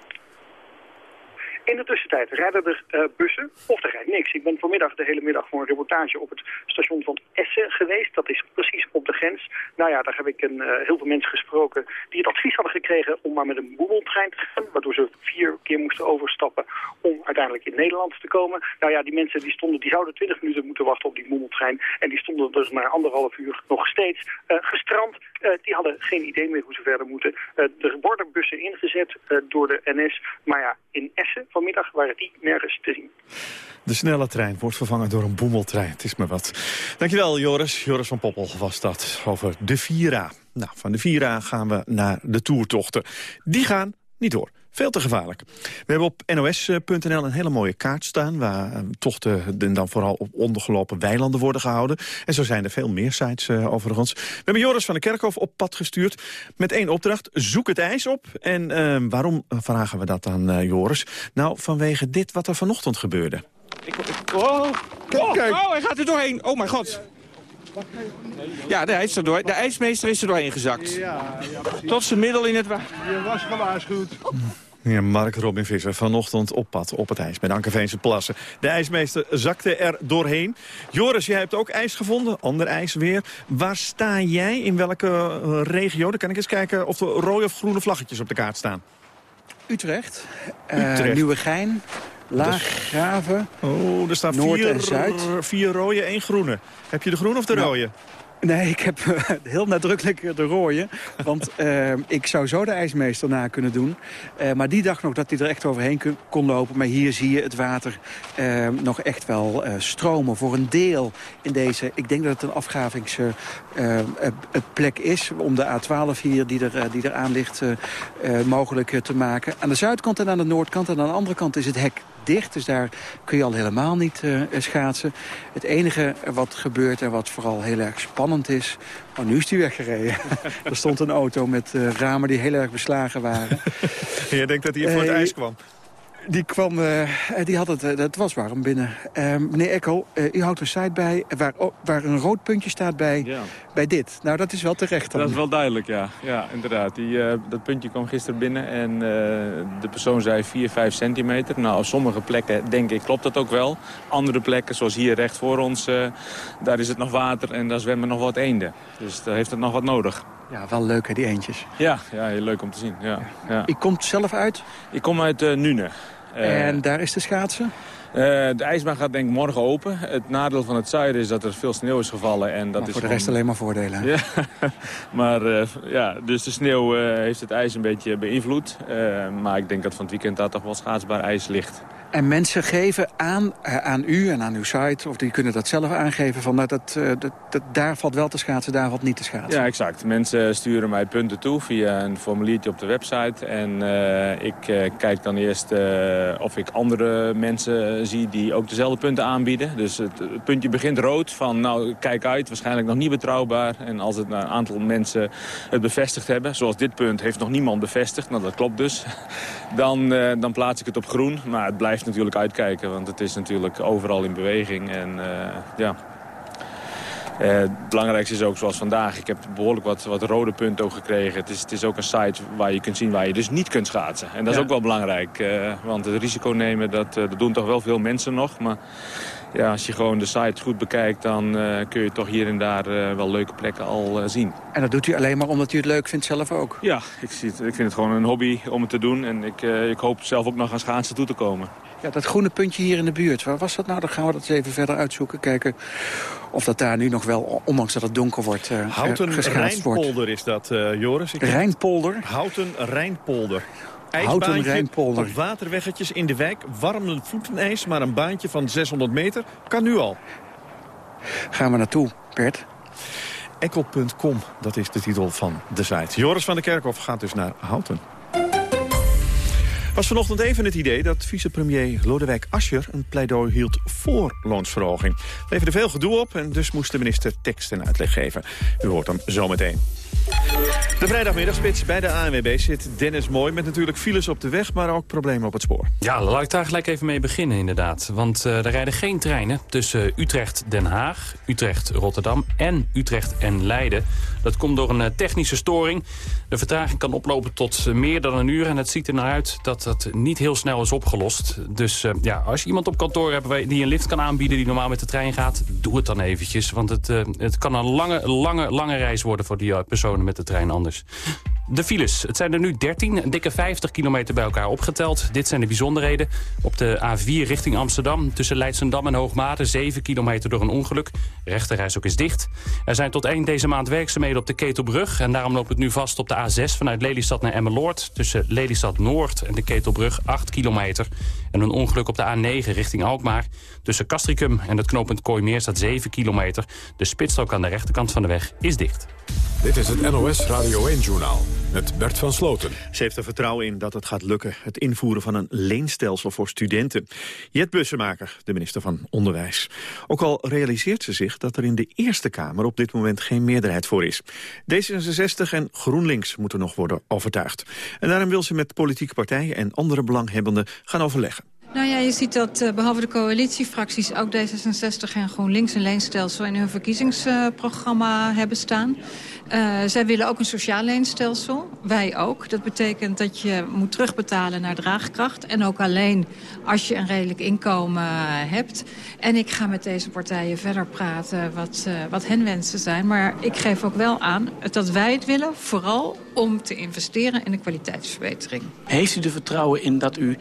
In de tussentijd rijden er eh, bussen of er rijdt niks. Ik ben vanmiddag de hele middag voor een reportage op het station van Essen geweest. Dat is precies op de grens. Nou ja, daar heb ik een, eh, heel veel mensen gesproken die het advies hadden gekregen om maar met een boemeltrein te gaan. Waardoor ze vier keer moesten overstappen om uiteindelijk in Nederland te komen. Nou ja, die mensen die stonden, die zouden 20 minuten moeten wachten op die boemeltrein. En die stonden dus na anderhalf uur nog steeds eh, gestrand. Die hadden geen idee meer hoe ze verder moeten. Er worden bussen ingezet door de NS. Maar ja, in Essen vanmiddag waren die nergens te zien. De snelle trein wordt vervangen door een boemeltrein. Het is maar wat. Dankjewel Joris. Joris van Poppel was dat over de Vira. Nou, van de Vira gaan we naar de toertochten. Die gaan niet door. Veel te gevaarlijk. We hebben op nos.nl een hele mooie kaart staan... waar uh, tochten dan vooral op ondergelopen weilanden worden gehouden. En zo zijn er veel meer sites uh, overigens. We hebben Joris van der Kerkhof op pad gestuurd met één opdracht. Zoek het ijs op. En uh, waarom vragen we dat aan Joris? Nou, vanwege dit wat er vanochtend gebeurde. Ik, ik, oh, kijk, oh, kijk. oh, hij gaat er doorheen. Oh mijn god. Ja, de, ijs er door, de ijsmeester is er doorheen gezakt. Ja, ja, Tot zijn middel in het water. Je was gewaarschuwd. Ja, Mark Robin Visser vanochtend op pad op het ijs bij de Ankerveense Plassen. De ijsmeester zakte er doorheen. Joris, jij hebt ook ijs gevonden, ander ijs weer. Waar sta jij? In welke regio? Dan kan ik eens kijken of er rode of groene vlaggetjes op de kaart staan. Utrecht, Utrecht. Uh, Nieuwegein, Laaggraven, Oh, er staan Noord vier, en Zuid. vier rode, één groene. Heb je de groene of de Nou, rode? Nee, ik heb heel nadrukkelijk de rode. Want uh, ik zou zo de ijsmeester na kunnen doen. Uh, maar die dacht nog dat hij er echt overheen kon lopen. Maar hier zie je het water nog echt wel stromen. Voor een deel in deze... Ik denk dat het een afgravingsplek is... om de A12 hier, die er, die er aan ligt, mogelijk te maken. Aan de zuidkant en aan de noordkant. En aan de andere kant is het hek dicht, dus daar kun je al helemaal niet uh, schaatsen. Het enige wat gebeurt en wat vooral heel erg spannend is... Oh, nu is die weggereden. er stond een auto met uh, ramen die heel erg beslagen waren. Je denkt dat hij voor het Eh, ijs kwam? Die kwam, uh, die had het, uh, het was warm binnen. Uh, meneer Ekkel, u houdt een site bij waar, oh, waar een rood puntje staat bij, Ja. bij dit. Nou, dat is wel terecht dan. Dat is wel duidelijk, ja. Ja, inderdaad. Die, eh, dat puntje kwam gisteren binnen en eh, de persoon zei 4, 5 centimeter. Nou, op sommige plekken denk ik klopt dat ook wel. Andere plekken, zoals hier recht voor ons, eh, daar is het nog water en daar zwemmen nog wat eenden. Dus daar heeft het nog wat nodig. Ja, wel leuk hè, die eentjes. Ja, ja heel leuk om te zien. Ja, ja. U komt zelf uit? Ik kom uit eh, Nune. Eh, en daar is de schaatsen? Eh, de ijsbaan gaat denk ik morgen open. Het nadeel van het zuiden is dat er veel sneeuw is gevallen. En dat Maar is voor de rest alleen maar voordelen. Ja, maar eh, ja, dus de sneeuw heeft het ijs een beetje beïnvloed. Maar ik denk dat van het weekend daar toch wel schaatsbaar ijs ligt. En mensen geven aan, eh, aan u en aan uw site, of die kunnen dat zelf aangeven... van nou, dat, eh, dat, dat, daar valt wel te schaatsen, daar valt niet te schaatsen. Ja, exact. Mensen sturen mij punten toe via een formuliertje op de website. En eh, ik kijk dan eerst of ik andere mensen zie die ook dezelfde punten aanbieden. Dus het, puntje begint rood van nou kijk uit, waarschijnlijk nog niet betrouwbaar. En als het een aantal mensen het bevestigd hebben, zoals dit punt heeft nog niemand bevestigd. Nou dat klopt dus. Dan, dan plaats ik het op groen. Maar het blijft natuurlijk uitkijken, want het is natuurlijk overal in beweging. En eh, ja... Eh, het belangrijkste is ook zoals vandaag. Ik heb behoorlijk wat, wat rode punten ook gekregen. Het is, het is ook een site waar je kunt zien waar je dus niet kunt schaatsen. En dat is ook wel belangrijk. eh, want het risico nemen, dat, dat doen toch wel veel mensen nog. Maar ja, als je gewoon de site goed bekijkt... dan kun je toch hier en daar wel leuke plekken al zien. En dat doet u alleen maar omdat u het leuk vindt zelf ook? Ja, ik, zie het, ik vind het gewoon een hobby om het te doen. En ik, ik hoop zelf ook nog aan schaatsen toe te komen. Ja, dat groene puntje hier in de buurt, waar was dat nou? Dan gaan we dat eens even verder uitzoeken. Kijken of dat daar nu nog wel, ondanks dat het donker wordt, eh Houten wordt. Rijnpolder is dat, eh, Joris. Ik Rijnpolder? Houten Rijnpolder. Houten Rijnpolder. op waterweggetjes in de wijk. Warmend voetenijs, maar een baantje van 600 meter kan nu al. Gaan we naartoe, Bert? Ekkel.com, dat is de titel van de site. Joris van der Kerkhof gaat dus naar Houten. Was vanochtend even het idee dat vicepremier Lodewijk Asscher... een pleidooi hield voor loonsverhoging. Leverde veel gedoe op en dus moest de minister tekst en uitleg geven. U hoort hem zometeen. De vrijdagmiddagspits bij de ANWB zit Dennis Mooi... met natuurlijk files op de weg, maar ook problemen op het spoor. Ja, laat ik daar gelijk even mee beginnen inderdaad. Want eh, er rijden geen treinen tussen Utrecht-Den Haag, Utrecht-Rotterdam en Utrecht en Leiden. Dat komt door een eh, technische storing. De vertraging kan oplopen tot eh, meer dan een uur. En het ziet er naar uit dat dat niet heel snel is opgelost. Dus eh, ja, als je iemand op kantoor hebt die een lift kan aanbieden... die normaal met de trein gaat, doe het dan eventjes. Want het, eh, het kan een lange, lange, lange reis worden voor die eh, met de trein anders. De files, het zijn er nu 13, een dikke 50 kilometer bij elkaar opgeteld. Dit zijn de bijzonderheden. Op de A4 richting Amsterdam, tussen Leidsendam en Hoogmade... 7 kilometer door een ongeluk. Rechterreis ook is dicht. Er zijn tot eind deze maand werkzaamheden op de Ketelbrug... en daarom loopt het nu vast op de A6 vanuit Lelystad naar Emmeloord... tussen Lelystad Noord en de Ketelbrug 8 kilometer. En een ongeluk op de A9 richting Alkmaar. Tussen Castricum en het knooppunt Kooimeer staat 7 kilometer. De spitsstrook aan de rechterkant van de weg is dicht. Dit is het NOS Radio 1-journaal met Bert van Sloten. Ze heeft er vertrouwen in dat het gaat lukken, het invoeren van een leenstelsel voor studenten. Jet Bussemaker, de minister van Onderwijs. Ook al realiseert ze zich dat er in de Eerste Kamer op dit moment geen meerderheid voor is. D66 en GroenLinks moeten nog worden overtuigd. En daarom wil ze met politieke partijen en andere belanghebbenden gaan overleggen. Nou ja, je ziet dat uh, behalve de coalitiefracties ook D66 en GroenLinks een leenstelsel in hun verkiezingsprogramma uh, hebben staan. Uh, zij willen ook een sociaal leenstelsel. Wij ook. Dat betekent dat je moet terugbetalen naar draagkracht. En ook alleen als je een redelijk inkomen hebt. En ik ga met deze partijen verder praten wat, wat hen wensen zijn. Maar ik geef ook wel aan dat wij het willen, vooral om te investeren in de kwaliteitsverbetering. Heeft u er vertrouwen in dat u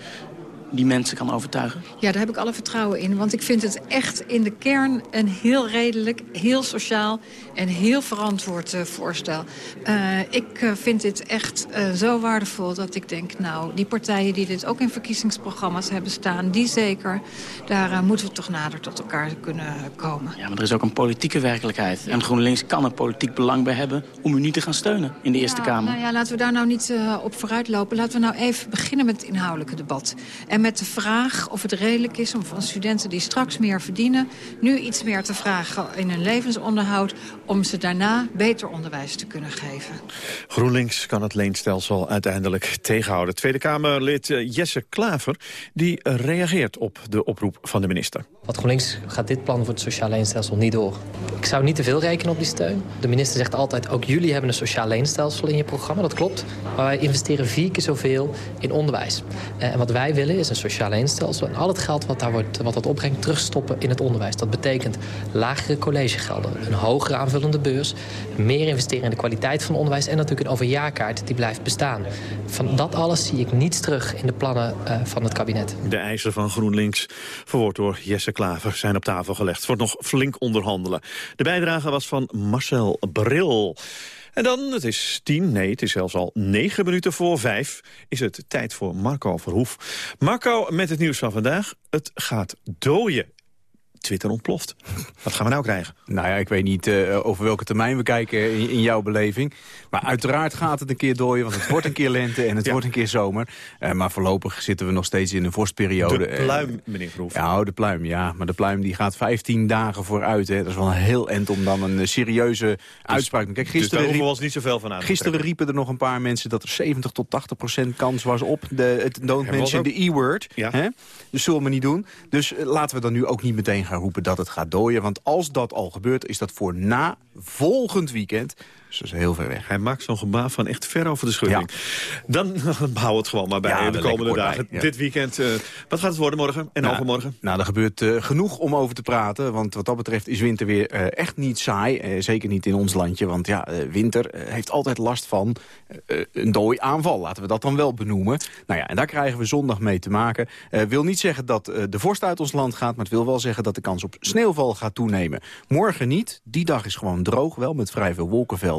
die mensen kan overtuigen? Ja, daar heb ik alle vertrouwen in. Want ik vind het echt in de kern een heel redelijk, heel sociaal en heel verantwoord uh, voorstel. Uh, ik uh, vind dit echt zo waardevol dat ik denk, nou, die partijen die dit ook in verkiezingsprogramma's hebben staan, die zeker, daar moeten we toch nader tot elkaar kunnen komen. Ja, maar er is ook een politieke werkelijkheid. En GroenLinks kan er politiek belang bij hebben om u niet te gaan steunen in de Eerste Kamer. Nou ja, laten we daar nou niet op vooruit lopen. Laten we nou even beginnen met het inhoudelijke debat. En met de vraag of het redelijk is om van studenten die straks meer verdienen... nu iets meer te vragen in hun levensonderhoud... om ze daarna beter onderwijs te kunnen geven. GroenLinks kan het leenstelsel uiteindelijk tegenhouden. Tweede Kamerlid eh, Jesse Klaver die reageert op de oproep van de minister. Wat GroenLinks gaat dit plan voor het sociaal leenstelsel niet door. Ik zou niet te veel rekenen op die steun. De minister zegt altijd, ook jullie hebben een sociaal leenstelsel in je programma. Dat klopt. Maar wij investeren vier keer zoveel in onderwijs. Eh, en wat wij willen is een sociaal leenstelsel. En al het geld wat, daar wordt, wat dat opbrengt terugstoppen in het onderwijs. Dat betekent lagere collegegelden, een hogere aanvullende beurs... meer investeren in de kwaliteit van onderwijs... en natuurlijk een overjaarkaart die blijft bestaan. Van dat alles zie ik niets terug in de plannen uh, van het kabinet. De eisen van GroenLinks, verwoord door Jesse Klaver, zijn op tafel gelegd. Het wordt nog flink onderhandelen. De bijdrage was van Marcel Bril. En dan, het is tien, nee, het is zelfs al negen minuten voor vijf... is het tijd voor Marco Verhoef. Marco, met het nieuws van vandaag. Het gaat dooien. Twitter ontploft. Wat gaan we nou krijgen? Nou ja, ik weet niet uh, over welke termijn we kijken in, in, jouw beleving. Maar uiteraard gaat het een keer dooien, want het wordt een keer lente en het ja. wordt een keer zomer. Uh, maar voorlopig zitten we nog steeds in een vorstperiode. De pluim, meneer Verhoef. Ja, de pluim, ja. Maar de pluim die gaat 15 dagen vooruit. Hè. Dat is wel een heel end om dan een serieuze dus, uitspraak Kijk, gisteren dus riep, was niet zoveel van aan. Gisteren riepen er nog een paar mensen dat er 70 tot 80 procent kans was op de, het don't mention the E-word. Ja. Dus zullen we niet doen. Dus laten we dan nu ook niet meteen gaan roepen dat het gaat dooien. Want als dat al gebeurt, is dat voor na volgend weekend. Dus dat is heel ver weg. Hij maakt zo'n gebaar van echt ver over de schutting. Ja. Dan bouw het gewoon maar bij ja, de komende dagen. Ja. Dit weekend, uh, wat gaat het worden morgen en nou, overmorgen? Nou, er gebeurt uh, genoeg om over te praten. Want wat dat betreft is winter weer uh, echt niet saai. zeker niet in ons landje. Want ja, winter heeft altijd last van een dooi aanval. Laten we dat dan wel benoemen. Nou ja, en daar krijgen we zondag mee te maken. wil niet zeggen dat de vorst uit ons land gaat. Maar het wil wel zeggen dat de kans op sneeuwval gaat toenemen. Morgen niet. Die dag is gewoon droog. Wel met vrij veel wolkenvelden.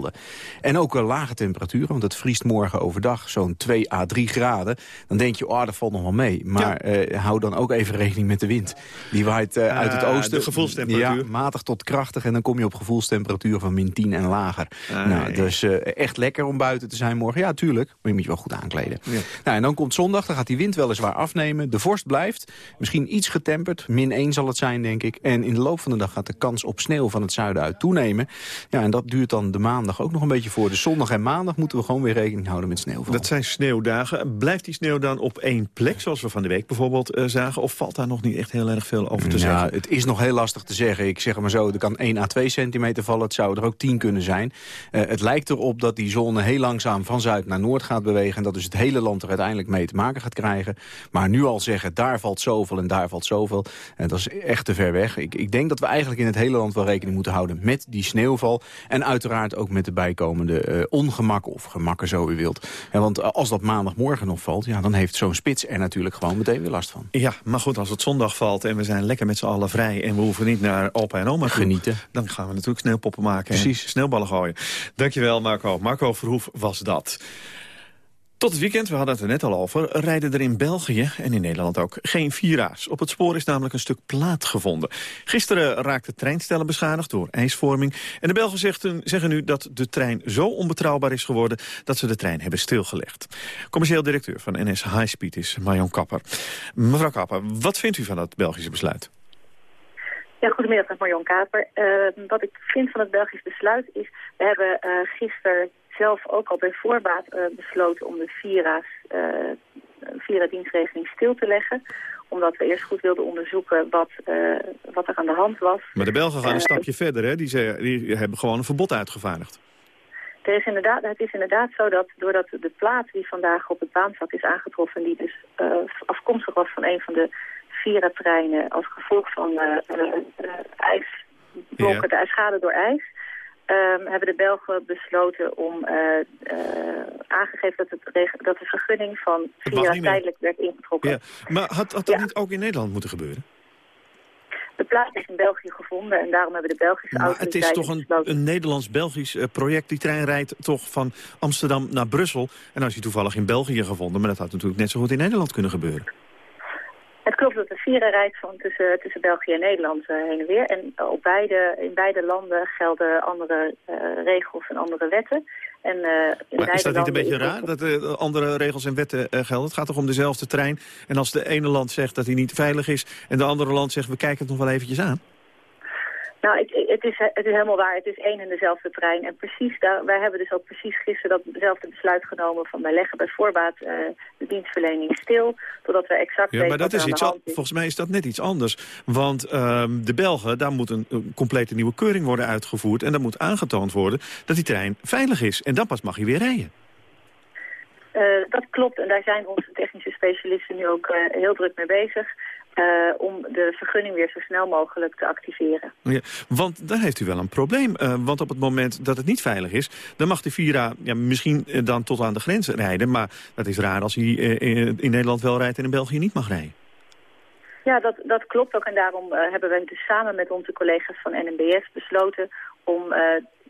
En ook een lage temperaturen, want het vriest morgen overdag zo'n 2 à 3 graden. Dan denk je, oh, dat valt nog wel mee. Maar ja. uh, hou dan ook even rekening met de wind. Die waait uh, uit het oosten. De gevoelstemperatuur. Ja, matig tot krachtig. En dan kom je op gevoelstemperatuur van min 10 en lager. Ah, nou. Dus uh, echt lekker om buiten te zijn morgen. Ja, tuurlijk. Maar je moet je wel goed aankleden. Ja. Nou, en dan komt zondag, dan gaat die wind weliswaar afnemen. De vorst blijft. Misschien iets getemperd. Min 1 zal het zijn, denk ik. En in de loop van de dag gaat de kans op sneeuw van het zuiden uit toenemen. Ja, en dat duurt dan de maandag ook nog een beetje voor. Dus zondag en maandag moeten we gewoon weer rekening houden met sneeuwval. Dat zijn sneeuwdagen. Blijft die sneeuw dan op één plek, zoals we van de week bijvoorbeeld uh, zagen? Of valt daar nog niet echt heel erg veel over te ja, zeggen? Het is nog heel lastig te zeggen. Ik zeg maar zo, er kan 1 à 2 centimeter vallen. Het zou er ook 10 kunnen zijn. Uh, het lijkt erop dat die zone heel langzaam van zuid naar noord gaat bewegen. En dat dus het hele land er uiteindelijk mee te maken gaat krijgen. Maar nu al zeggen, daar valt zoveel en daar valt zoveel. En dat is echt te ver weg. Ik, ik denk dat we eigenlijk in het hele land wel rekening moeten houden met die sneeuwval. En uiteraard ook met de bijkomende uh, ongemakken of gemakken, zo u wilt. En want als dat maandagmorgen nog valt, ja, dan heeft zo'n spits er natuurlijk gewoon meteen weer last van. Ja, maar goed, als het zondag valt en we zijn lekker met z'n allen vrij... en we hoeven niet naar opa en oma te genieten, dan gaan we natuurlijk sneeuwpoppen maken Precies. en sneeuwballen gooien. Dankjewel, Marco. Marco Verhoef was dat. Tot het weekend, we hadden het er net al over, rijden er in België en in Nederland ook geen Vira's. Op het spoor is namelijk een stuk plaat gevonden. Gisteren raakten treinstellen beschadigd door ijsvorming. En de Belgen zeggen, nu dat de trein zo onbetrouwbaar is geworden dat ze de trein hebben stilgelegd. Commercieel directeur van NS Highspeed is Marion Kapper. Mevrouw Kapper, wat vindt u van dat Belgische besluit? Ja, goedemiddag, met Marion Kaper. Uh, wat ik vind van het Belgisch besluit is... we hebben uh, gisteren zelf ook al bij voorbaat uh, besloten om de Vira's, Vira-dienstregeling stil te leggen. Omdat we eerst goed wilden onderzoeken wat, wat er aan de hand was. Maar de Belgen gaan een stapje verder, hè? Die, ze, die hebben gewoon een verbod uitgevaardigd. Er is inderdaad, het is inderdaad zo dat doordat de plaat die vandaag op het baanvak is aangetroffen... die dus afkomstig was van een van de Vira-treinen als gevolg van uh, uh, ijsblokken, ja. de schade door ijs... Um, hebben de Belgen besloten om uh, aangegeven dat, het dat de vergunning van Vira tijdelijk werd ingetrokken. Ja. Maar had, had dat ja. niet ook in Nederland moeten gebeuren? De plaats is in België gevonden en daarom hebben de Belgische maar autoriteiten het is toch een, een Nederlands-Belgisch uh, project. Die trein rijdt toch van Amsterdam naar Brussel. En als je toevallig in België gevonden, maar dat had natuurlijk net zo goed in Nederland kunnen gebeuren. Het klopt dat de Vira rijdt van tussen, tussen België en Nederland uh, heen en weer. En op beide, in beide landen gelden andere uh, regels en andere wetten. En, uh, maar is dat niet een beetje raar, dat er andere regels en wetten gelden? Het gaat toch om dezelfde trein? En als de ene land zegt dat hij niet veilig is... en de andere land zegt, we kijken het nog wel eventjes aan? Nou, ik, het, is, het is helemaal waar. Het is één en dezelfde trein. En precies daar, wij hebben dus ook precies gisteren datzelfde besluit genomen van wij leggen bij voorbaat uh, de dienstverlening stil, totdat we exact ja, maar dat is iets is. Volgens mij is dat net iets anders. Want uh, de Belgen, daar moet een, een, complete nieuwe keuring worden uitgevoerd en dan moet aangetoond worden dat die trein veilig is. En dan pas mag hij weer rijden. Uh, dat klopt en daar zijn onze technische specialisten nu ook heel druk mee bezig. Uh, om de vergunning weer zo snel mogelijk te activeren. Ja, want daar heeft u wel een probleem. Uh, want op het moment dat het niet veilig is... dan mag de Vira ja, misschien dan tot aan de grens rijden. Maar dat is raar als hij in Nederland wel rijdt en in België niet mag rijden. Ja, dat, dat klopt ook. En daarom hebben wij dus samen met onze collega's van NMBS besloten... om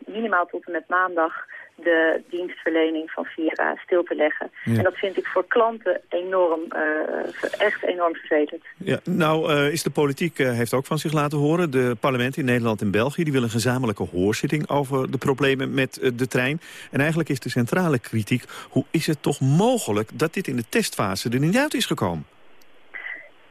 minimaal tot en met maandag de dienstverlening van Vira stil te leggen. Ja. En dat vind ik voor klanten enorm, uh, echt enorm vervelend. Ja, nou uh, is de politiek uh, heeft ook van zich laten horen. De parlementen in Nederland en België die willen een gezamenlijke hoorzitting over de problemen met de trein. En eigenlijk is de centrale kritiek, hoe is het toch mogelijk dat dit in de testfase er niet uit is gekomen?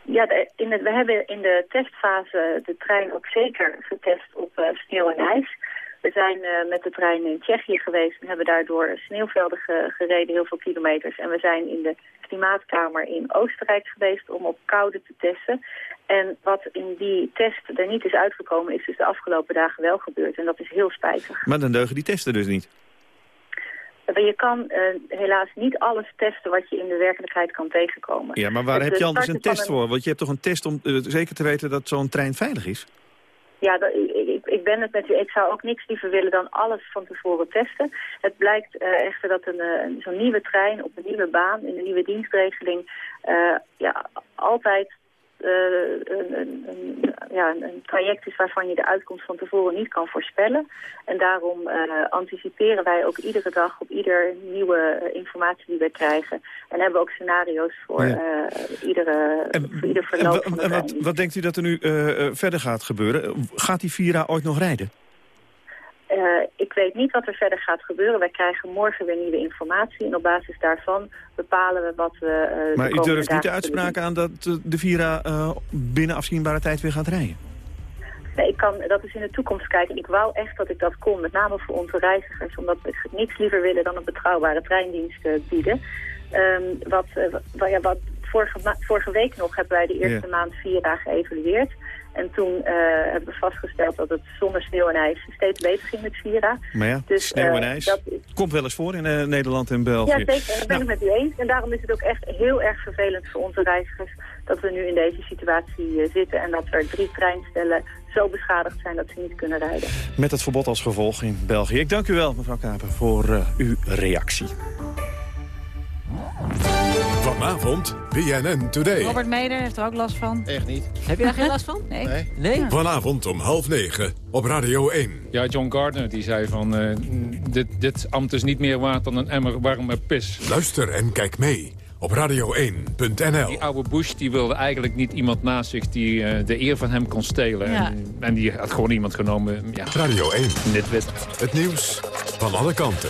Ja, de, in het, we hebben in de testfase de trein ook zeker getest op sneeuw en ijs. We zijn uh, met de trein in Tsjechië geweest en hebben daardoor sneeuwvelden ge gereden, heel veel kilometers. En we zijn in de klimaatkamer in Oostenrijk geweest om op koude te testen. En wat in die test er niet is uitgekomen, is dus de afgelopen dagen wel gebeurd. En dat is heel spijtig. Maar dan deugen die testen dus niet? Je kan uh, helaas niet alles testen wat je in de werkelijkheid kan tegenkomen. Ja, maar waar dus heb je anders een test voor? Want je hebt toch een test om uh, zeker te weten dat zo'n trein veilig is? Ja, dat, ik, ben het met u. Ik zou ook niks liever willen dan alles van tevoren testen. Het blijkt uh, echter dat een, een, zo'n nieuwe trein op een nieuwe baan, in een nieuwe dienstregeling, uh, ja, altijd een, een, een, ja, een traject is waarvan je de uitkomst van tevoren niet kan voorspellen. En daarom uh, anticiperen wij ook iedere dag op ieder nieuwe uh, informatie die we krijgen. En hebben ook scenario's voor, ja. iedere, en, voor ieder verloop en, wat, denkt u dat er nu verder gaat gebeuren? Gaat die Vira ooit nog rijden? Uh, ik weet niet wat er verder gaat gebeuren. Wij krijgen morgen weer nieuwe informatie. En op basis daarvan bepalen we wat we... Uh, maar u durft niet de uitspraak aan dat de Vira uh, binnen afzienbare tijd weer gaat rijden? Nee, ik kan dat is in de toekomst kijken. Ik wou echt dat ik dat kon, met name voor onze reizigers. Omdat we niets liever willen dan een betrouwbare treindienst bieden. Um, wat, wat, ja, wat vorige, vorige week nog hebben wij de eerste maand vier dagen geëvalueerd. En toen uh, hebben we vastgesteld dat het zonder sneeuw en ijs steeds beter ging met Vira. Maar ja, dus, sneeuw en uh, ijs dat... komt wel eens voor in uh, Nederland en België. Ja, zeker. En ik ben nou. het met u eens. En daarom is het ook echt heel erg vervelend voor onze reizigers... dat we nu in deze situatie zitten en dat er drie treinstellen zo beschadigd zijn dat ze niet kunnen rijden. Met het verbod als gevolg in België. Ik dank u wel, mevrouw Kaper, voor uw reactie. Vanavond BNN Today. Robert Meder heeft er ook last van. Echt niet. Heb je daar geen last van? Nee. Nee? Vanavond om half negen op Radio 1. Ja, John Gardner die zei van... eh, dit, dit ambt is niet meer waard dan een emmer warme pis. Luister en kijk mee op radio1.nl. Die oude Bush die wilde eigenlijk niet iemand naast zich... die eh, de eer van hem kon stelen. Ja. En, en die had gewoon iemand genomen. Ja. Radio 1. Nitwit. Het nieuws van alle kanten.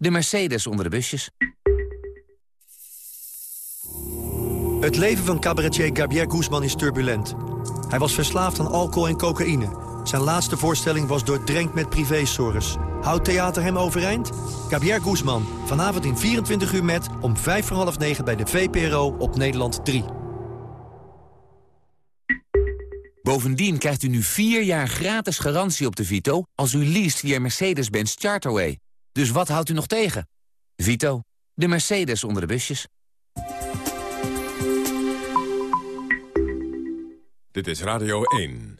de Mercedes onder de busjes. Het leven van cabaretier Gabriel Guzman is turbulent. Hij was verslaafd aan alcohol en cocaïne. Zijn laatste voorstelling was doordrenkt met privézorgers. Houdt theater hem overeind? Gabriel Guzman, vanavond in 24 uur met... om vijf voor half negen bij de VPRO op Nederland 3. Bovendien krijgt u nu vier jaar gratis garantie op de Vito... als u leest via Mercedes-Benz Charterway. Dus wat houdt u nog tegen? Vito, de Mercedes onder de busjes. Dit is Radio 1.